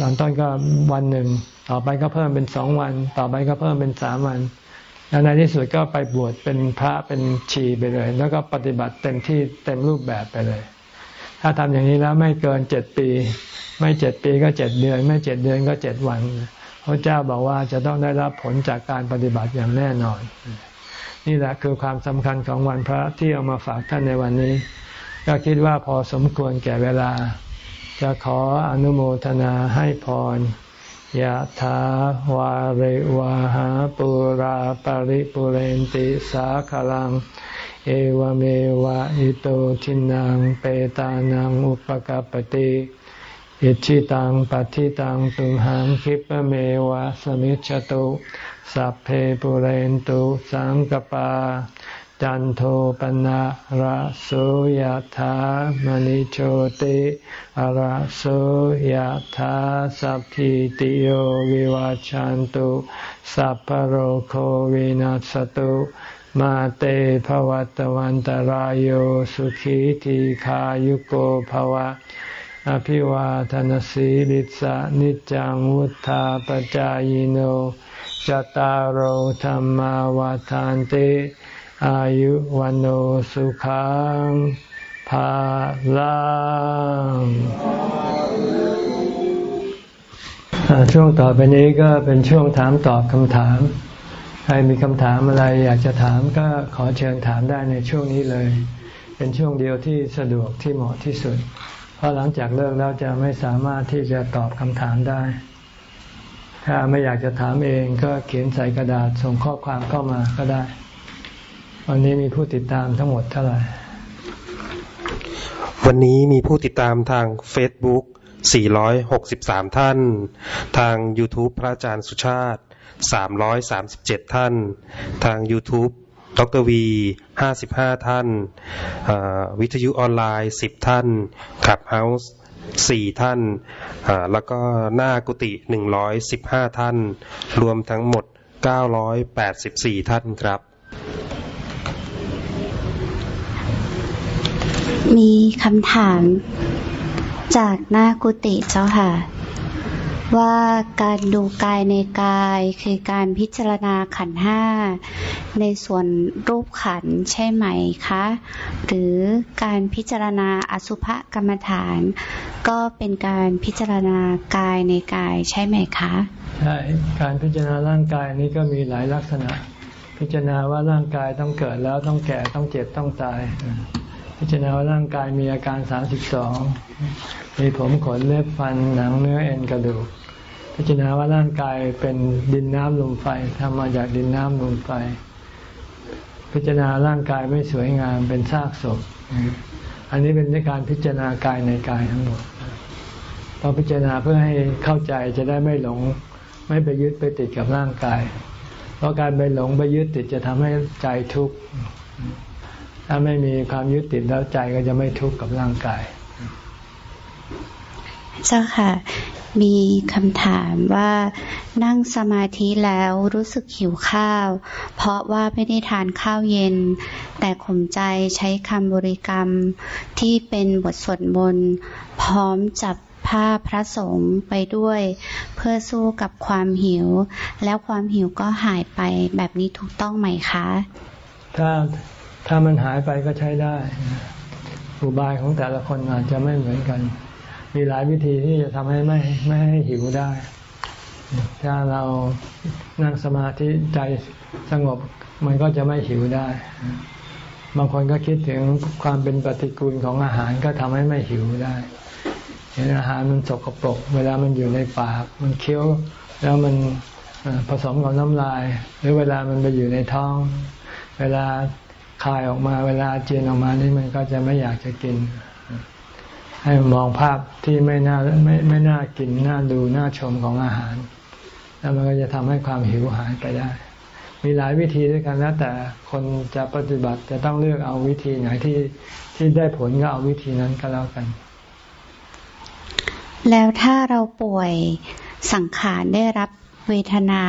Speaker 1: ตอนต้นก็วันหนึ่งต่อไปก็เพิ่มเป็นสองวัน ต่อไปก็เพิ่มเป็นสามวันแล้วในที่สุดก็ไปบวชเป็นพระเป็นชีไปเลย แล้วก็ปฏิบัติเต็มที่เต็มรูปแบบไปเลย ถ้าทำอย่างนี้แล้วไม่เกินเจ็ดปี ไม่เจ็ดปีก็เจ็ดเดือน ไม่เจ็ดเดือนก็เจ็ดวันพระเจ้าบอกว่าจะต้องได้รับผลจากการปฏิบัติอย่างแน่นอน นี่แหละคือความสำคัญของวันพระที่เอามาฝากท่านในวันนี้ ก็คิดว่าพอสมควรแก่เวลา จะขออนุโมทนาให้พรยะถาวาเรวาหาปุราปริปุเรนติสาคลัง เอวเมวะอิโตทินังเปตานังอุปกปติอิชิตังปัฏิตังตุมหังคิปเมวะสมิจฉตุสัพเพปุเรนตุสังกปา จันโทปนะระโสยธามณิโชติระโสยธาสัพพิติโยวิวาจันตุสัพพโรโควินัสตุ มาเตภวัตวันตารโยสุขีทีขายุโกภวะ อภิวาทนสีลิสะนิจังวุธาปจายโนจตารโหธรรมวาทานติ อายุวันโอสุขังภาลังช่วงต่อไปนี้ก็เป็นช่วงถามตอบคำถาม ใครมีคำถามอะไรอยากจะถามก็ขอเชิญถามได้ในช่วงนี้เลย เป็นช่วงเดียวที่สะดวกที่เหมาะที่สุด เพราะหลังจากเลิกแล้วจะไม่สามารถที่จะตอบคำถามได้ ถ้าไม่อยากจะถามเองก็เขียนใส่กระดาษส่งข้อความเข้ามาก็ได้ วันนี้มีผู้ติดตามทั้งหมดเท่าไหร่
Speaker 2: วันนี้มีผู้ติดตามทาง Facebook 463 ท่าน ทาง YouTube พระอาจารย์สุชาติ 337 ท่าน ทาง YouTube ดรวีห้าสิบห้าท่าน วิทยุออนไลน์สิบท่านขับเฮาส์สี่ท่าน แล้วก็หน้ากุฏิหนึ่งร้อยสิบห้าท่าน รวมทั้งหมดเก้าร้อยแปดสิบสี่ท่านครับ
Speaker 3: มีคำถามจากหน้ากุฏิเจ้าค่ะ ว่าการดูกายในกายคือการพิจารณาขันห้าในส่วนรูปขันใช่ไหมคะ หรือการพิจารณาอสุภกรรมฐาน ก็เป็นการพิจารณากายในกายใช่ไหมคะ
Speaker 1: ใช่การพิจารณาร่างกายนี้ก็มีหลายลักษณะ พิจารณาว่าร่างกายต้องเกิดแล้วต้องแก่ต้องเจ็บต้องตาย พิจารณาว่าร่างกายมีอาการสามสิบสองมีผมขนเล็บฟันหนังเนื้อเอ็นกระดูก พิจารณาว่าร่างกายเป็นดินน้ำลมไฟทำมาจากดินน้ำลมไฟ พิจารณาร่างกายไม่สวยงามเป็นซากศพ อันนี้เป็นในการพิจารณากายในกายทั้งหมดต้องพิจารณาเพื่อให้เข้าใจจะได้ไม่หลง ไม่ไปยึดไปติดกับร่างกาย เพราะการไปหลงไปยึดติดจะทำให้ใจทุกข์ ถ้าไม่มีความยึดติดแล้วใจก็จะไม่ทุกข์กับร่างกาย
Speaker 3: เจ้าค่ะ มีคำถามว่านั่งสมาธิแล้วรู้สึกหิวข้าว เพราะว่าไม่ได้ทานข้าวเย็น แต่ข่มใจใช้คำบริกรรมที่เป็นบทสวดมนต์พร้อมจับผ้าพระสงฆ์ไปด้วย เพื่อสู้กับความหิว แล้วความหิวก็หายไปแบบนี้ถูกต้องไหมคะ
Speaker 1: ถ้า ถ้ามันหายไปก็ใช้ได้ อุบายของแต่ละคนอาจจะไม่เหมือนกัน มีหลายวิธีที่จะทำให้ไม่ไม่ให้หิวได้ ถ้าเรานั่งสมาธิใจสงบมันก็จะไม่หิวได้ บางคนก็คิดถึงความเป็นปฏิกูลของอาหารก็ทำให้ไม่หิวได้เห็นอาหารมันสกปรก เวลามันอยู่ในปาก มันเคี้ยวแล้วมันผสมกับน้ำลาย หรือเวลามันไปอยู่ในท้อง เวลา คายออกมาเวลาเจียนออกมานี่มันก็จะไม่อยากจะกิน ให้มองภาพที่ไม่น่าไม่ไม่น่ากินน่าดูน่าชมของอาหาร แล้วมันก็จะทำให้ความหิวหายไปได้ มีหลายวิธีด้วยกันแล้วแต่คนจะปฏิบัติจะต้องเลือกเอาวิธีไหนที่ที่ได้ผลก็เอาวิธีนั้นก็แล้วกัน
Speaker 3: แล้วถ้าเราป่วยสังขารได้รับเวทนา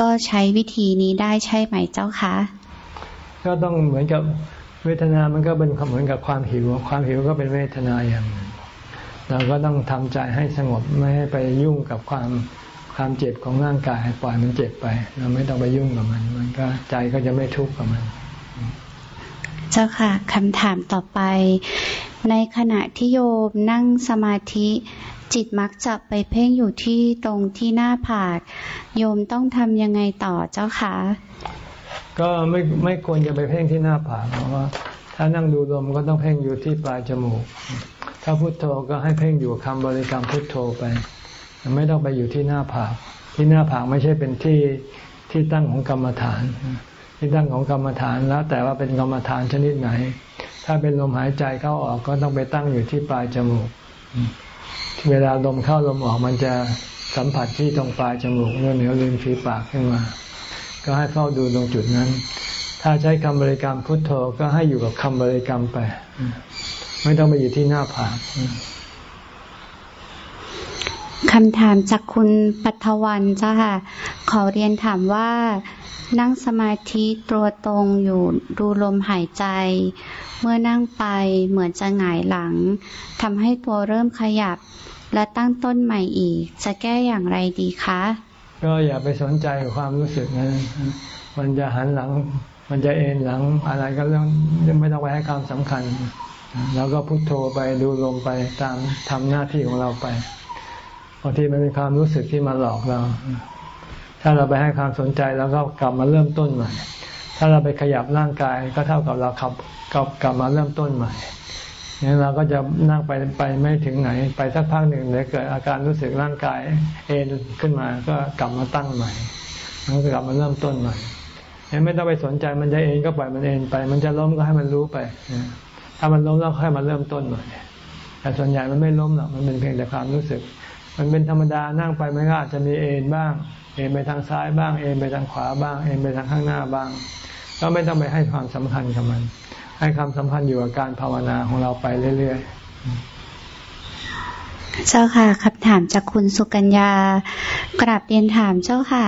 Speaker 3: ก็ใช้วิธีนี้ได้ใช่ไหมเจ้าคะ
Speaker 1: ก็ต้องเหมือนกับเวทนามันก็เป็นเหมือนกับความหิว ความหิวก็เป็นเวทนาอย่างเราก็ต้องทำใจให้สงบไม่ให้ไปยุ่งกับความความเจ็บของร่างกายปล่อยมันเจ็บไป เราไม่ต้องไปยุ่งกับมัน มันก็ใจก็จะไม่ทุกข์กับมัน
Speaker 3: เจ้าค่ะคำถามต่อไป ในขณะที่โยมนั่งสมาธิจิตมักจะไปเพ่งอยู่ที่ตรงที่หน้าผาก โยมต้องทำยังไงต่อเจ้าคะ
Speaker 1: ก็ไม่ไม่ควรจะไปเพ่งที่หน้าผากเพราะว่า ถ้านั่งดูลมก็ต้องเพ่งอยู่ที่ปลายจมูก ถ้าพุโทโธก็ให้เพ่งอยู่คำบริกรรมพุทโธไป ไม่ต้องไปอยู่ที่หน้าผากที่หน้าผากไม่ใช่เป็นที่ที่ตั้งของกรรมฐาน ที่ตั้งของกรรมฐานแล้ว แต่ว่าเป็นกรรมฐานชนิดไหน ถ้าเป็นลมหายใจเข้าออกก็ต้องไปตั้งอยู่ที่ปลายจมูก เวลาลมเข้าลมออกมันจะสัมผัสที่ตรงปลายจมูกเนื้อเหนียวริมฝีปากขึ้นมา ก็ให้เฝ้าดูตรงจุดนั้น ถ้าใช้คำบริกรรมพุทโธก็ให้อยู่กับคำบริกรรมไป ไม่ต้องไปอยู่ที่หน้าผาก
Speaker 3: คำถามจากคุณปัทวันเจ้าค่ะ ขอเรียนถามว่านั่งสมาธิตัวตรงอยู่ดูลมหายใจ เมื่อนั่งไปเหมือนจะหงายหลังทำให้ตัวเริ่มขยับ และตั้งต้นใหม่อีก จะแก้อย่างไรดีคะ
Speaker 1: ก็อย่าไปสนใจความรู้สึกนั้นมันจะหันหลัง มันจะเอ็นหลังอะไรก็เรื่องไม่ต้องไปให้ความสำคัญ แล้วก็พุโทโธไปดูลมไปตามทำหน้าที่ของเราไปบางทีมันเป็นความรู้สึกที่มาหลอกเรา ถ้าเราไปให้ความสนใจแล้วก็กลับมาเริ่มต้นใหม่ ถ้าเราไปขยับร่างกายก็เท่ากับเราขับกลับกลับมาเริ่มต้นใหม่ เนี่ยเราก็จะนั่งไปไปไม่ถึงไหน ไปสักพักหนึ่งเดี๋ยวเกิดอาการรู้สึกร่างกายเอ็นขึ้นมาก็กลับมาตั้งใหม่แล้วก็กลับมาเริ่มต้นใหม่ไม่ต้องไปสนใจมันจะเอ็นก็ปล่อยมันเอ็นไป มันจะล้มก็ให้มันรู้ไป ถ้ามันล้มแล้วให้มันเริ่มต้นใหม่แต่ส่วนใหญ่มันไม่ล้มหรอกมันเป็นเพียงแต่ความรู้สึก มันเป็นธรรมดานั่งไปมันก็อาจจะมีเอ็นบ้าง เอ็นไปทางซ้ายบ้าง เอ็นไปทางขวาบ้าง เอ็นไปทางข้างหน้าบ้าง ก็ไม่ต้องไปให้ความสำคัญกับมัน ให้ความสัมพันธ์อยู่กับการภาวนาของเราไปเรื่อย
Speaker 3: ๆ เจ้าค่ะคำถามจากคุณสุกัญญากราบเรียนถามเจ้าค่ะ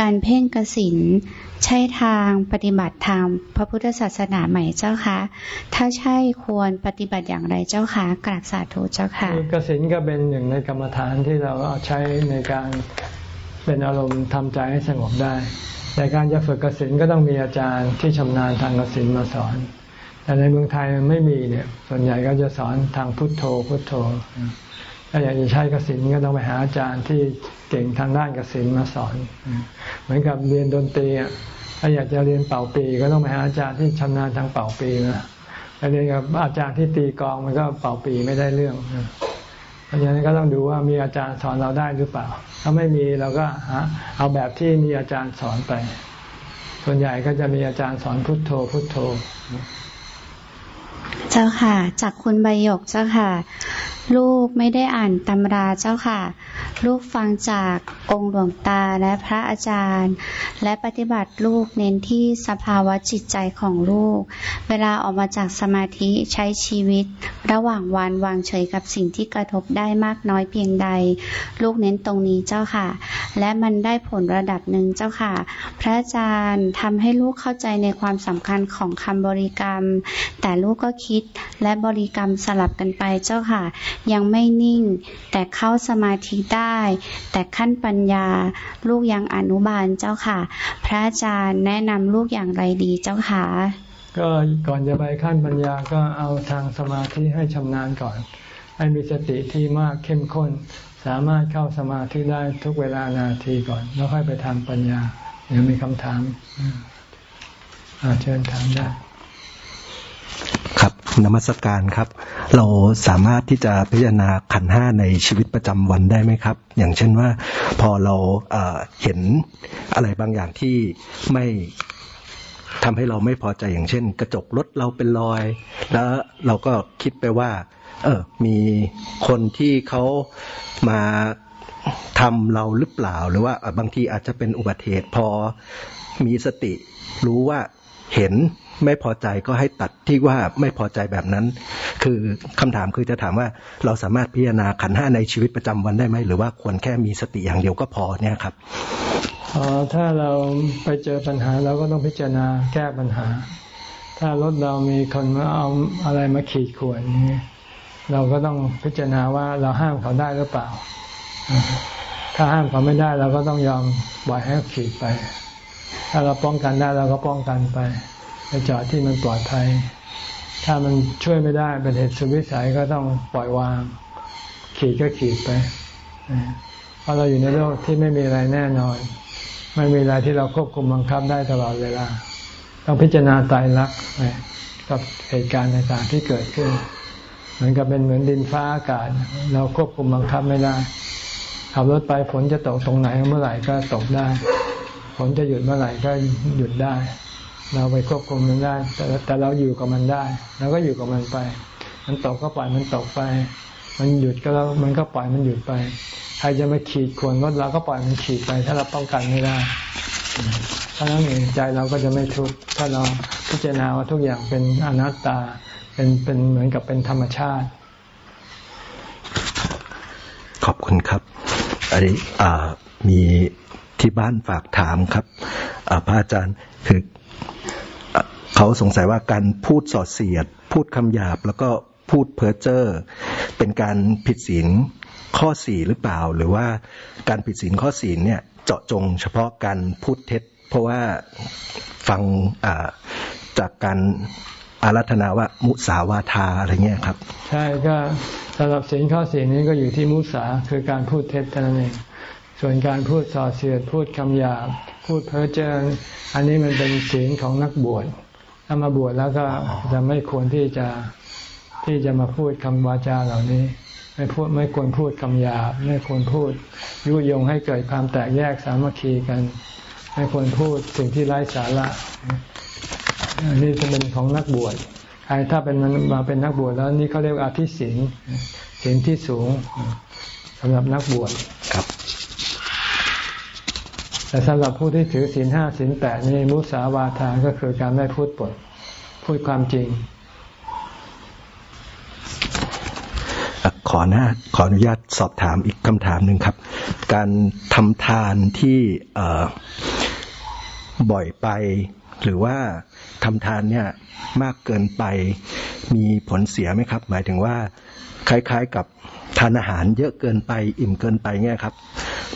Speaker 3: การเพ่งกสินใช่ทางปฏิบัติทางพระพุทธศาสนาใหม่เจ้าคะ ถ้าใช่ควรปฏิบัติอย่างไรเจ้าคะกราบสาธุเจ้าค่ะ
Speaker 1: กสินก็เป็นหนึ่งในกรรมฐานที่เราเอาใช้ในการเป็นอารมณ์ทำใจให้สงบได้ แต่การจะฝึกกสินก็ต้องมีอาจารย์ที่ชำนาญทางกสินมาสอน แต่ในเมืองไทยมันไม่มีเนี่ย ส่วนใหญ่ก็จะสอนทางพุทโธพุทโธ ถ้าอยากจะใช้กสินก็ต้องไปหาอาจารย์ที่เก่งทางด้านกสินมาสอน เหมือนกับเรียนดนตรีถ้าอยากจะเรียนเป่าปีก็ต้องไปหาอาจารย์ที่ชำนาญทางเป่าปีนะถ้าเรียนกับอาจารย์ที่ตีกองมันก็เป่าปีไม่ได้เรื่องเพราะฉะนั้นก็ต้องดูว่ามีอาจารย์สอนเราได้หรือเปล่า ถ้าไม่มีเราก็หาเอาแบบที่มีอาจารย์สอนไป ส่วนใหญ่ก็จะมีอาจารย์สอนพุทโธพุทโธ
Speaker 3: เจ้าค่ะ จากคุณใบหยกเจ้าค่ะ ลูกไม่ได้อ่านตำราเจ้าค่ะ ลูกฟังจากองค์หลวงตาและพระอาจารย์ และปฏิบัติลูกเน้นที่สภาวะจิตใจของลูก เวลาออกมาจากสมาธิใช้ชีวิต ระหว่างวันวางเฉยกับสิ่งที่กระทบได้มากน้อยเพียงใด ลูกเน้นตรงนี้เจ้าค่ะ และมันได้ผลระดับหนึ่งเจ้าค่ะ พระอาจารย์ทำให้ลูกเข้าใจในความสำคัญของคำบริกรรม แต่ลูกก็คิดและบริกรรมสลับกันไปเจ้าค่ะ ยังไม่นิ่ง แต่เข้าสมาธิได้แต่ขั้นปัญญาลูกยังอนุบาลเจ้าค่ะ พระอาจารย์แนะนำลูกอย่างไรดีเจ้าค่ะ
Speaker 1: ก็ก่อนจะไปขั้นปัญญาก็เอาทางสมาธิให้ชำนาญก่อน ให้มีสติที่มากเข้มข้น สามารถเข้าสมาธิได้ทุกเวลานาทีก่อน แล้วค่อยไปทางปัญญาเดี๋ยวมีคำถามเชิญถามได้
Speaker 4: ครับ นมัสการครับ เราสามารถที่จะพิจารณาขันห้าในชีวิตประจำวันได้ไหมครับ อย่างเช่นว่าพอเราเห็นอะไรบางอย่างที่ไม่ทำให้เราไม่พอใจอย่างเช่น กระจกรถเราเป็นรอย แล้วเราก็คิดไปว่า เออมีคนที่เขามาทำเราหรือเปล่า หรือว่าบางทีอาจจะเป็นอุบัติเหตุพอมีสติรู้ว่าเห็น ไม่พอใจก็ให้ตัดที่ว่าไม่พอใจแบบนั้น คือคำถามคือจะถามว่าเราสามารถพิจารณาขันห้าในชีวิตประจำวันได้ไหม หรือว่าควรแค่มีสติอย่างเดียวก็พอเนี่ยครับ
Speaker 1: ออถ้าเราไปเจอปัญหาเราก็ต้องพิจารณาแก้ปัญหา ถ้ารถเรามีคนมาเอาอะไรมาขีดข่วนนี้เราก็ต้องพิจารณาว่าเราห้ามเขาได้หรือเปล่า ถ้าห้ามเขาไม่ได้เราก็ต้องยอมปล่อยให้ขีดไป ถ้าเราป้องกันได้เราก็ป้องกันไป จอดที่มันปลอดภัย ถ้ามันช่วยไม่ได้เป็นเหตุสุดวิสัยก็ต้องปล่อยวาง ขีดก็ขีดไปเพราะเราอยู่ในโลกที่ไม่มีอะไรแน่นอน ไม่มีอะไรที่เราควบคุมบังคับได้ตลอดเวลา ต้องพิจารณาตายรักกับเหตุการณ์ต่างๆที่เกิดขึ้นเหมือนกับเป็นเหมือนดินฟ้าอากาศ เราควบคุมบังคับไม่ได้ขับรถไปฝนจะตกตรงไหนเมื่อไหร่ก็ตกได้ฝนจะหยุดเมื่อไหร่ก็หยุดได้ เราไปควบคุมมันได้ แต่แต่เราอยู่กับมันได้เราก็อยู่กับมันไป มันตกก็ปล่อยมันตกไป มันหยุดก็แล้วมันก็ปล่อยมันหยุดไป ใครจะมาขีดข่วนรถเราก็ปล่อยมันขีดไป ถ้าเราป้องกันไม่ได้ถ้านั้นเองใจเราก็จะไม่ทุกข์ถ้าเราพิจารณาว่าทุกอย่างเป็นอนัตตาเป็นเป็นเหมือนกับเป็นธรรมชาติ
Speaker 4: ขอบคุณครับอันนี้มีที่บ้านฝากถามครับ พระอาจารย์คือเขาสงสัยว่าการพูดสอดเสียด พูดคำหยาบ แล้วก็พูดเพ้อเจ้อเป็นการผิดศีลข้อสี่หรือเปล่า หรือว่าการผิดศีลข้อสี่เนี่ยเจาะจงเฉพาะการพูดเท็จ เพราะว่าฟังจากการอารัธนาว่ามุสาวาทาอะไรเงี้ยครับ
Speaker 1: ใช่ก็สำหรับศีลข้อสี่นี้ก็อยู่ที่มุสาคือการพูดเท็จเท่านั้นเองส่วนการพูดส่อเสียดพูดคำหยาบ พูดเพ้อเจ้ออันนี้มันเป็นศีลของนักบวชถ้ามาบวชแล้วก็จะไม่ควรที่จะที่จะมาพูดคำวาจาเหล่านี้ ไม่พูดไม่ควรพูดคำหยาบไม่ควรพูดยุยงให้เกิดความแตกแยกสามัคคีกัน ไม่ควรพูดสิ่งที่ไร้สาระอันนี้จะเป็นของนักบวชใครถ้าเป็นมันมาเป็นนักบวชแล้วนี่เขาเรียกอาทิศีลศีลที่สูงสำหรับนักบวช
Speaker 4: ครับ
Speaker 1: แต่สำหรับผู้ที่ถือศีลห้าศีลแปดนี่มุสาวาทาก็คือการไม่พูดปดพูดความจริง
Speaker 4: ขอนะขออนุญาตสอบถามอีกคำถามหนึ่งครับ การทำทานที่บ่อยไป หรือว่าทำทานเนี่ยมากเกินไปมีผลเสียไหมครับ หมายถึงว่าคล้าย ๆ กับทานอาหารเยอะเกินไป อิ่มเกินไปเนี่ยครับ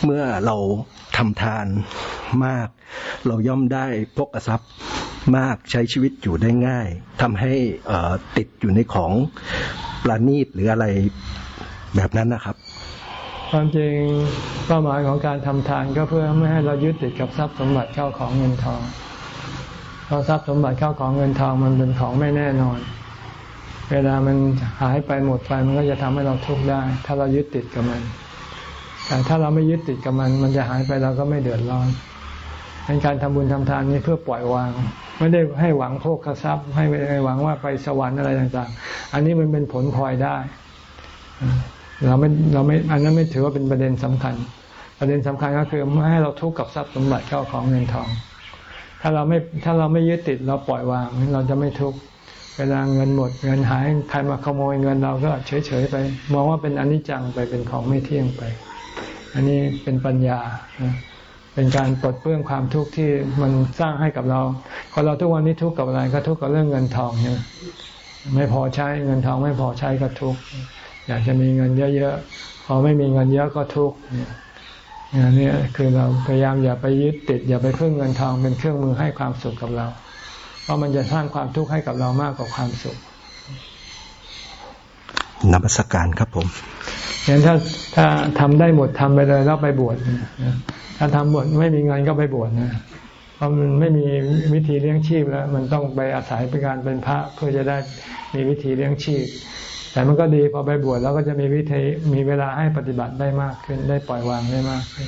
Speaker 4: เมื่อเรา ทำทานมาก เราย่อมได้พกทรัพย์มากใช้ชีวิตอยู่ได้ง่ายทำให้ติดอยู่ในของปราณีตหรืออะไรแบบนั้นนะครับ
Speaker 1: ความจริงเป้าหมายของการทำทานก็เพื่อไม่ให้เรายึดติดกับทรัพย์สมบัติเข้าของเงินทองเพราะทรัพย์สมบัติเข้าของเงินทองมันเป็นของไม่แน่นอน เวลามันหายไปหมดไปมันก็จะทำให้เราทุกข์ได้ ถ้าเรายึดติดกับมัน แต่ถ้าเราไม่ยึดติดกับมัน มันจะหายไปเราก็ไม่เดือดร้อนในการทำบุญทำทานนี้เพื่อปล่อยวาง ไม่ได้ให้หวังโภคทรัพย์ ให้หวังว่าไปสวรรค์อะไรต่างๆ อันนี้มันเป็นผลพลอยได้ เราไม่เราไม่อันนั้นไม่ถือว่าเป็นประเด็นสำคัญ ประเด็นสำคัญก็คือไม่ให้เราทุกข์กับทรัพย์สมบัติเข้าของเงินทอง ถ้าเราไม่ถ้าเราไม่ยึดติดเราปล่อยวางเราจะไม่ทุกข์เวลาเงินหมดเงินหายใครมาขโมยเงินเราก็เฉยๆไป มองว่าเป็นอนิจจังไปเป็นของไม่เที่ยงไป อันนี้เป็นปัญญา เป็นการปลดเปลื้องความทุกข์ที่มันสร้างให้กับเราคนเราทุกวันนี้ทุกข์กับอะไรก็ทุกข์กับเรื่องเงินทองเนี่ยไม่พอใช้เงินทองไม่พอใช้ก็ทุกข์อยากจะมีเงินเยอะๆพอไม่มีเงินเยอะก็ทุกข์เนี่ยนี่คือเราพยายามอย่าไปยึดติด อย่าไปเพึ่งเงินทองเป็นเครื่องมือให้ความสุขกับเรา เพราะมันจะสร้างความทุกข์ให้กับเรามากกว่าความสุข
Speaker 4: นมัสการครับผม
Speaker 1: งั้นถ้าถ้าทำได้หมดทำไปเลยแล้วไปบวชถ้าทำบวชไม่มีเงินก็ไปบวชนะเพราะมันไม่มีวิธีเลี้ยงชีพแล้ว มันต้องไปอาศัยเป็นการเป็นพระเพื่อจะได้มีวิธีเลี้ยงชีพ แต่มันก็ดีพอไปบวชแล้วก็จะมีวิธีมีเวลาให้ปฏิบัติได้มากขึ้น ได้ปล่อยวางได้มากขึ้น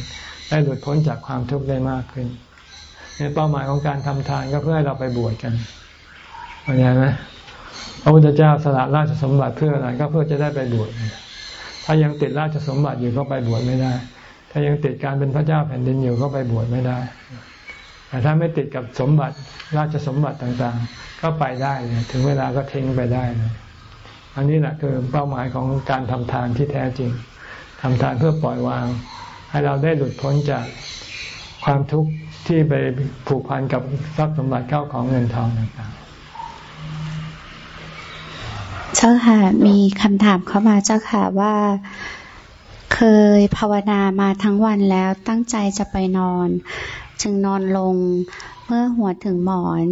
Speaker 1: ได้หลุดพ้นจากความทุกข์ได้มากขึ้นนี่เป้าหมายของการทำทานก็เพื่อให้เราไปบวชกันเข้าใจไหมพระพุทธเจ้าสละราชสมบัติเพื่ออะไรก็เพื่อจะได้ไปบวช ถ้ายังติดราชสมบัติอยู่ก็ไปบวชไม่ได้ ถ้ายังติดการเป็นพระเจ้าแผ่นดินอยู่ก็ไปบวชไม่ได้ แต่ถ้าไม่ติดกับสมบัติราชสมบัติต่างๆ ก็ไปได้ถึงเวลาก็ทิ้งไปได้เลยอันนี้แหละคือเป้าหมายของการทำทานที่แท้จริงทำทานเพื่อปล่อยวาง ให้เราได้หลุดพ้นจากความทุกข์ที่ไปผูกพันกับทรัพย์สมบัติเข้าของเงินทองต่าง
Speaker 3: เจ้าค่ะ มีคำถามเข้ามาเจ้าค่ะว่า เคยภาวนามาทั้งวันแล้วตั้งใจจะไปนอน จึงนอนลงเมื่อหัวถึงหมอน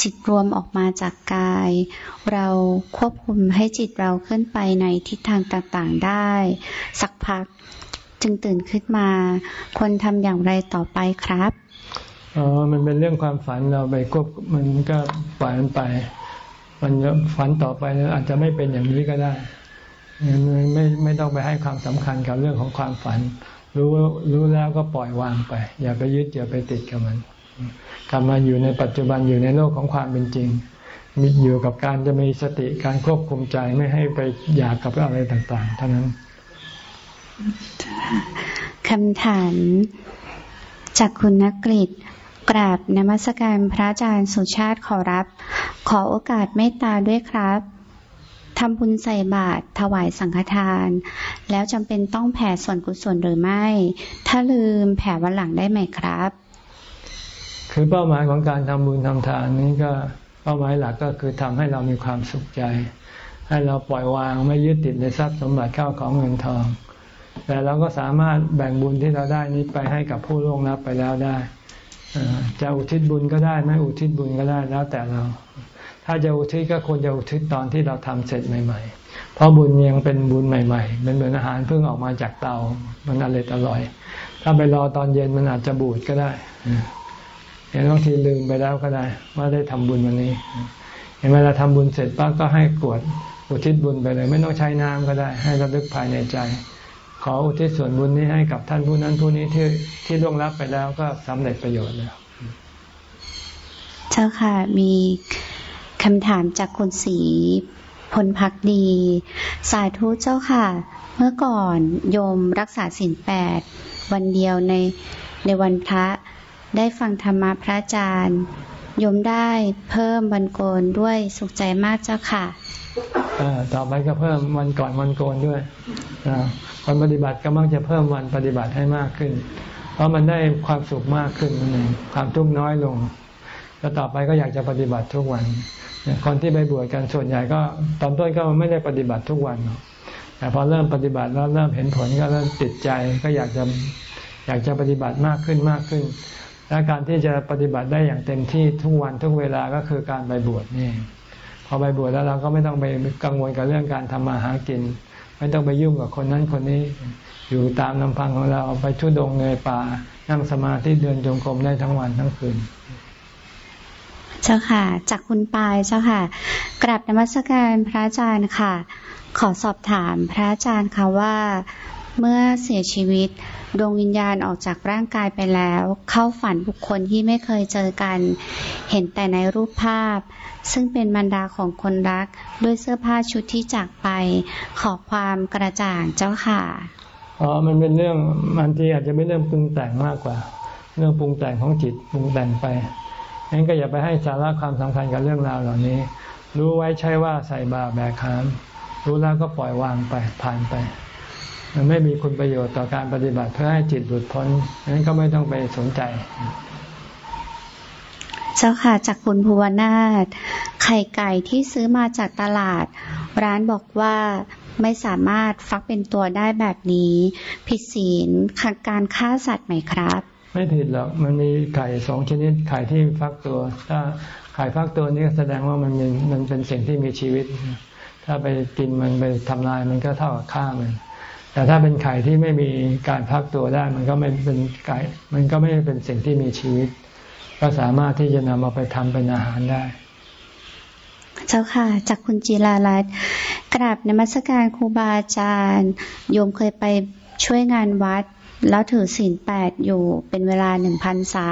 Speaker 3: จิตรวมออกมาจากกาย เราควบคุมให้จิตเราขึ้นไปในทิศทางต่างๆได้ สักพักจึงตื่นขึ้นมา ควรทำอย่างไรต่อไปครับ
Speaker 1: อ๋อมันเป็นเรื่องความฝันเราไปควบมันก็ปล่อยมันไป มันฝันต่อไปอาจจะไม่เป็นอย่างนี้ก็ได้ไม่ไม่ต้องไปให้ความสำคัญกับเรื่องของความฝัน รู้รู้แล้วก็ปล่อยวางไป อย่าไปยึดอย่าไปติดกับมันกลับมาอยู่ในปัจจุบันอยู่ในโลกของความเป็นจริงมีอยู่กับการจะมีสติการควบคุมใจไม่ให้ไปอยากกับอะไรต่างๆ เท่านั้น
Speaker 3: คำถามจากคุณนักกฤษ กราบนมัสการพระอาจารย์สุชาติขอรับ ขอโอกาสเมตตาด้วยครับทำบุญใส่บาตรถวายสังฆทาน แล้วจำเป็นต้องแผ่ส่วนกุศลหรือไม่ ถ้าลืมแผ่วันหลังได้ไหมครับ
Speaker 1: คือเป้าหมายของการทำบุญทำทานนี้ก็เป้าหมายหลักก็คือทำให้เรามีความสุขใจ ให้เราปล่อยวางไม่ยึดติดในทรัพย์สมบัติเข้าของเงินทอง แต่เราก็สามารถแบ่งบุญที่เราได้นี้ไปให้กับผู้ล่วงลับไปแล้วได้ จะอุทิศบุญก็ได้ไม่อุทิศบุญก็ได้แล้วแต่เรา ถ้าจะอุทิศก็ควรจะอุทิศตอนที่เราทำเสร็จใหม่ ๆ เพราะบุญยังเป็นบุญใหม่ ๆ เป็นเหมือนอาหารเพิ่งออกมาจากเตา มันอร่อยอร่อย ถ้าไปรอตอนเย็นมันอาจจะบูดก็ได้เห็นบางทีลืมไปแล้วก็ได้ ว่าได้ทำบุญวันนี้ เห็นเวลาทำบุญเสร็จปั๊บก็ให้กวดอุทิศบุญไปเลย ไม่ต้องใช้น้ำก็ได้ ให้ระลึกภายในใจ ขออุทิศส่วนบุญนี้ให้กับท่านผู้นั้นผู้นี้ที่ที่ล่วงลับไปแล้วก็สำเร็จประโยชน์แล้ว
Speaker 3: เจ้าค่ะมีคำถามจากคุณสีพลพักดี สาธุเจ้าค่ะ เมื่อก่อนโยมรักษาศีลแปดวันเดียวในในวันพระได้ฟังธรรมะพระอาจารย์ ยมได้เพิ่มวันโกนด้วยสุขใจมากเจ้าค่ะ
Speaker 1: ต่อไปก็เพิ่มวันก่อนวันโกนด้วยวันปฏิบัติก็มักจะเพิ่มวันปฏิบัติให้มากขึ้น เพราะมันได้ความสุขมากขึ้นนั่นเองความทุกข์น้อยลง แล้วต่อไปก็อยากจะปฏิบัติทุกวัน คนที่ไปบวชกันส่วนใหญ่ก็ตอนต้นก็ไม่ได้ปฏิบัติทุกวัน แต่พอเริ่มปฏิบัติแล้วเริ่มเห็นผลก็เริ่มติดใจก็อยากจะอยากจะปฏิบัติมากขึ้นมากขึ้น และการที่จะปฏิบัติได้อย่างเต็มที่ทุกวันทุกเวลาก็คือการไปบวชนี่ พอไปบวชแล้วเราก็ไม่ต้องไปกังวลกับเรื่องการทำมาหากิน ไม่ต้องไปยุ่งกับคนนั้นคนนี้ อยู่ตามลำพังของเราไปชุดงในป่า นั่งสมาธิเดินจงกรมได้ทั้งวันทั้งคืน
Speaker 3: เจ้าค่ะ จากคุณปายเจ้าค่ะกราบนมัสการพระอาจารย์ค่ะ ขอสอบถามพระอาจารย์ค่ะว่า เมื่อเสียชีวิต ดวงวิญญาณออกจากร่างกายไปแล้ว เข้าฝันบุคคลที่ไม่เคยเจอกัน เห็นแต่ในรูปภาพ ซึ่งเป็นบรรดาของคนรัก ด้วยเสื้อผ้าชุดที่จากไป ขอความกระจ่างเจ้าค่ะ
Speaker 1: อ๋อมันเป็นเรื่องมันที่อาจจะไม่เรื่องปรุงแต่งมากกว่า เรื่องปรุงแต่งของจิตปรุงแต่งไปงั้นก็อย่าไปให้สาระความสำคัญกับเรื่องราวเหล่านี้ รู้ไว้ใช่ว่าใส่บาแบกขามรู้แล้วก็ปล่อยวางไปผ่านไป มันไม่มีคุณประโยชน์ต่อการปฏิบัติเพื่อให้จิตหลุดพ้นงั้นก็ไม่ต้องไปสนใจ
Speaker 3: เจ้าค่ะจากคุณภูวนาถไข่ไก่ที่ซื้อมาจากตลาด ร้านบอกว่าไม่สามารถฟักเป็นตัวได้แบบนี้ ผิดศีลการฆ่าสัตว์ไหมครับ
Speaker 1: ไม่ผิดหรอกมันมีไข่สองชนิดไข่ที่ฟักตัว ถ้าไข่ฟักตัวนี้แสดงว่ามันมีมันเป็นสิ่งที่มีชีวิต ถ้าไปกินมันไปทำลายมันก็เท่ากับฆ่ามัน แต่ถ้าเป็นไข่ที่ไม่มีการพักตัวได้ มันก็ไม่เป็นไก่มันก็ไม่เป็นสิ่งที่มีชีวิต ก็สามารถที่จะนำเอาไปทำเป็นอาหารได้
Speaker 3: เจ้าค่ะ จากคุณจีราลัตกราบนมัสการครูบาอาจารย์โยมเคยไปช่วยงานวัดแล้วถือศีลแปดอยู่เป็นเวลาหนึ่งพันษา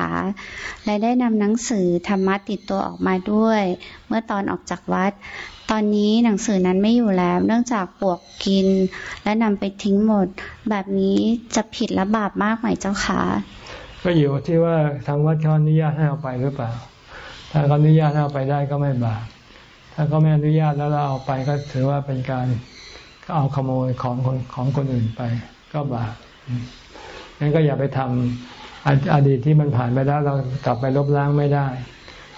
Speaker 3: และได้นำหนังสือธรรมะติดตัวออกมาด้วย เมื่อตอนออกจากวัด ตอนนี้หนังสือนั้นไม่อยู่แล้วเนื่องจากปวกกิน และนำไปทิ้งหมด แบบนี้จะผิดและบาปมากไหมเจ้าคะ
Speaker 1: ก็อยู่ที่ว่าทางวัดเขาอนุญาตให้เอาไปหรือเปล่า ถ้าเขาอนุญาตให้เอาไปได้ก็ไม่บาป ถ้าเขาไม่อนุญาตแล้วเราเอาไปก็ถือว่าเป็นการเอาขโมยของคนของคนอื่นไป ก็บาปงั้นก็อย่าไปทำอดีตที่มันผ่านไปแล้วเรากลับไปลบล้างไม่ได้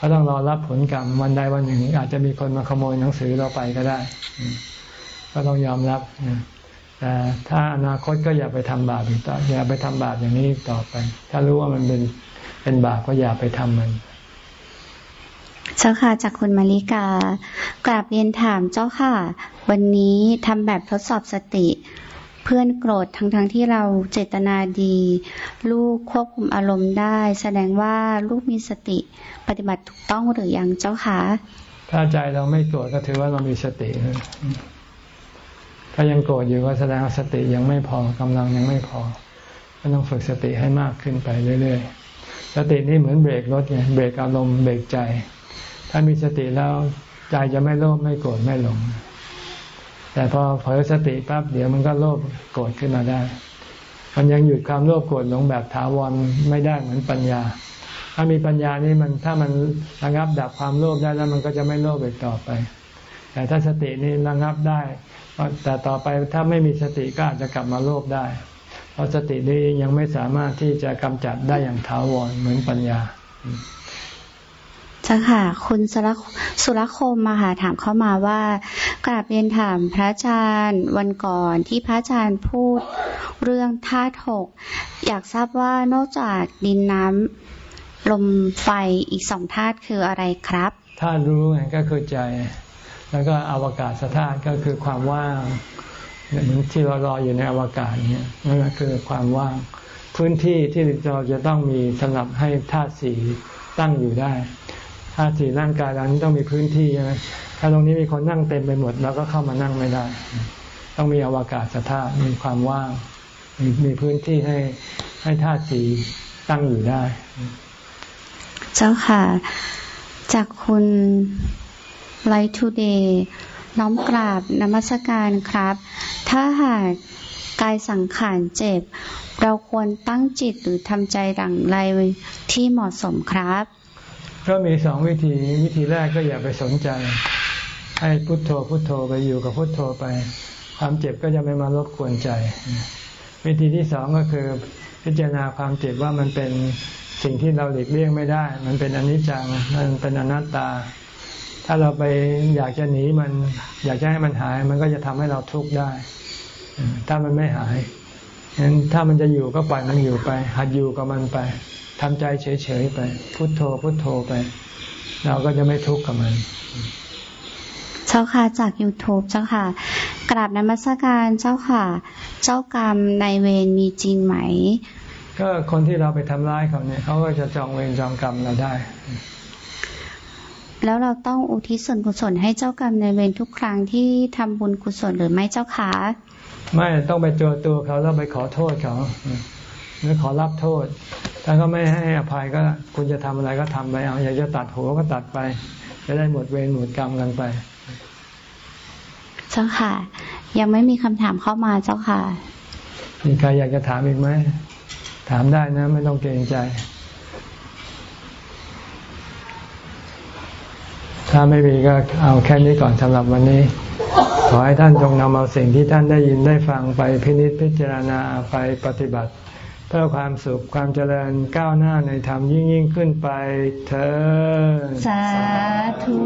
Speaker 1: ก็ต้องรอรับผลกรรมวันใดวันหนึ่ง อาจจะมีคนมาขโมยหนังสือเราไปก็ได้ ก็ต้องยอมรับแต่ถ้าอนาคตก็อย่าไปทำบาปอีกต่ออย่าไปทำบาปอย่างนี้ต่อไป ถ้ารู้ว่ามันเป็นเป็นบาปก็อย่าไปทำมัน
Speaker 3: เจ้าค่ะจากคุณมาริกากราบเรียนถามเจ้าค่ะ วันนี้ทำแบบทดสอบสติ เพื่อนโกรธทั้งๆทที่เราเจตนาดี ลูกควบคุมอารมณ์ได้ แสดงว่าลูกมีสติปฏิบัติถูกต้องหรือยังเจ้าคะ
Speaker 1: ถ้าใจเราไม่โกรธก็ถือว่าเรามีสติ ถ้ายังโกรธอยู่ก็แสดงว่าสติยังไม่พอกำลังยังไม่พอ ก็ต้องฝึกสติให้มากขึ้นไปเรื่อยๆ สตินี่เหมือนเบรกรถไงเบรกอารมณ์เบรกใจ ถ้ามีสติแล้วใจจะไม่โลภไม่โกรธไม่หลง แต่พอเผลอสติปั๊บเดี๋ยวมันก็โลภโกรธขึ้นมาได้ มันยังหยุดความโลภโกรธหลงแบบถาวรไม่ได้เหมือนปัญญา ถ้ามีปัญญานี่มันถ้ามันระงับดับความโลภได้แล้วมันก็จะไม่โลภอีกต่อไป แต่ถ้าสตินี่ระงับได้แต่ต่อไปถ้าไม่มีสติก็อาจจะกลับมาโลภได้ เพราะสตินี้ยังไม่สามารถที่จะกำจัดได้อย่างถาวรเหมือนปัญญา
Speaker 3: จ้าค่ะ คุณสุรคมมาหาถามเข้ามาว่า กราบเรียนถามพระอาจารย์วันก่อนที่พระอาจารย์พูดเรื่องธาตุหกอยากทราบว่านอกจากดินน้ำลมไฟอีกสองธาตุคืออะไรครับ
Speaker 1: ธาตุรู้ไงก็คือใจ แล้วก็อวกาศธาตุก็คือความว่างเหมือนที่เรารออยู่ในอวกาศเนี่ยนั่นก็คือความว่าง พื้นที่ที่เราจะต้องมีสำหรับให้ธาตุสีตั้งอยู่ได้ธาตุสีร่างกายเรานี้ต้องมีพื้นที่ใช่ไหม ถ้าตรงนี้มีคนนั่งเต็มไปหมดเราก็เข้ามานั่งไม่ได้ ต้องมีอวกาศธาตุมีความว่าง มีมีพื้นที่ให้ให้ธาตุสีตั้งอยู่ได้
Speaker 3: เจ้าค่ะ จากคุณ Light Today น้อมกราบนมัสการครับ ถ้าหากกายสังขารเจ็บ เราควรตั้งจิตหรือทำใจอย่างไรที่เหมาะสมครับ
Speaker 1: ก็มีสองวิธีวิธีแรกก็อย่าไปสนใจ ให้พุทโธพุทโธไปอยู่กับพุทโธไป ความเจ็บก็จะไม่มารบกวนใจ วิธีที่สองก็คือพิจารณาความเจ็บว่ามันเป็นสิ่งที่เราหลีกเลี่ยงไม่ได้ มันเป็นอนิจจัง มันเป็นอนัตตา ถ้าเราไปอยากจะหนีมัน อยากจะให้มันหาย มันก็จะทำให้เราทุกข์ได้ ถ้ามันไม่หายงั้นถ้ามันจะอยู่ก็ปล่อยมันอยู่ไป หัดอยู่กับมันไปทำใจเฉยๆไป พุโทโธพุโทโธไป เราก็จะไม่ทุกข์กับมัน
Speaker 3: จ้าค่ะจาก YouTube เจ้าค่ะ กราบนมัสการเจ้าค่ะ เจ้ากรรมในเวรมีจริงไหม
Speaker 1: ก็คนที่เราไปทำร้ายเขาเนี่ยเขาก็จะจองเวรจองกรรมเราได้
Speaker 3: แล้วเราต้องอุทิศส่วนกุศลให้เจ้ากรรมในเวรทุกครั้งที่ทำบุญกุศลหรือไม่เจ้าคะ
Speaker 1: ไม่ต้องไปเจอตัวเขาแล้วไปขอโทษเขาหรือขอรับโทษ ถ้าเขาไม่ให้อภัยก็คุณจะทำอะไรก็ทำไปเอาอยากจะตัดหัวก็ตัดไปจะได้หมดเวรหมดกรรมกันไป
Speaker 3: เจ้าค่ะ ยังไม่มีคำถามเข้ามาเจ้าค่ะ
Speaker 1: มีใครอยากจะถามอีกไหม ถามได้นะ ไม่ต้องเกรงใจ ถ้าไม่มีก็เอาแค่นี้ก่อนสำหรับวันนี้ ขอให้ท่านจงนำเอาสิ่งที่ท่านได้ยินได้ฟังไปพินิจพิจารณาไปปฏิบัติ เพื่อความสุขความเจริญก้าวหน้าในธรรมยิ่งยิ่งขึ้นไปเธอ
Speaker 3: สาธุ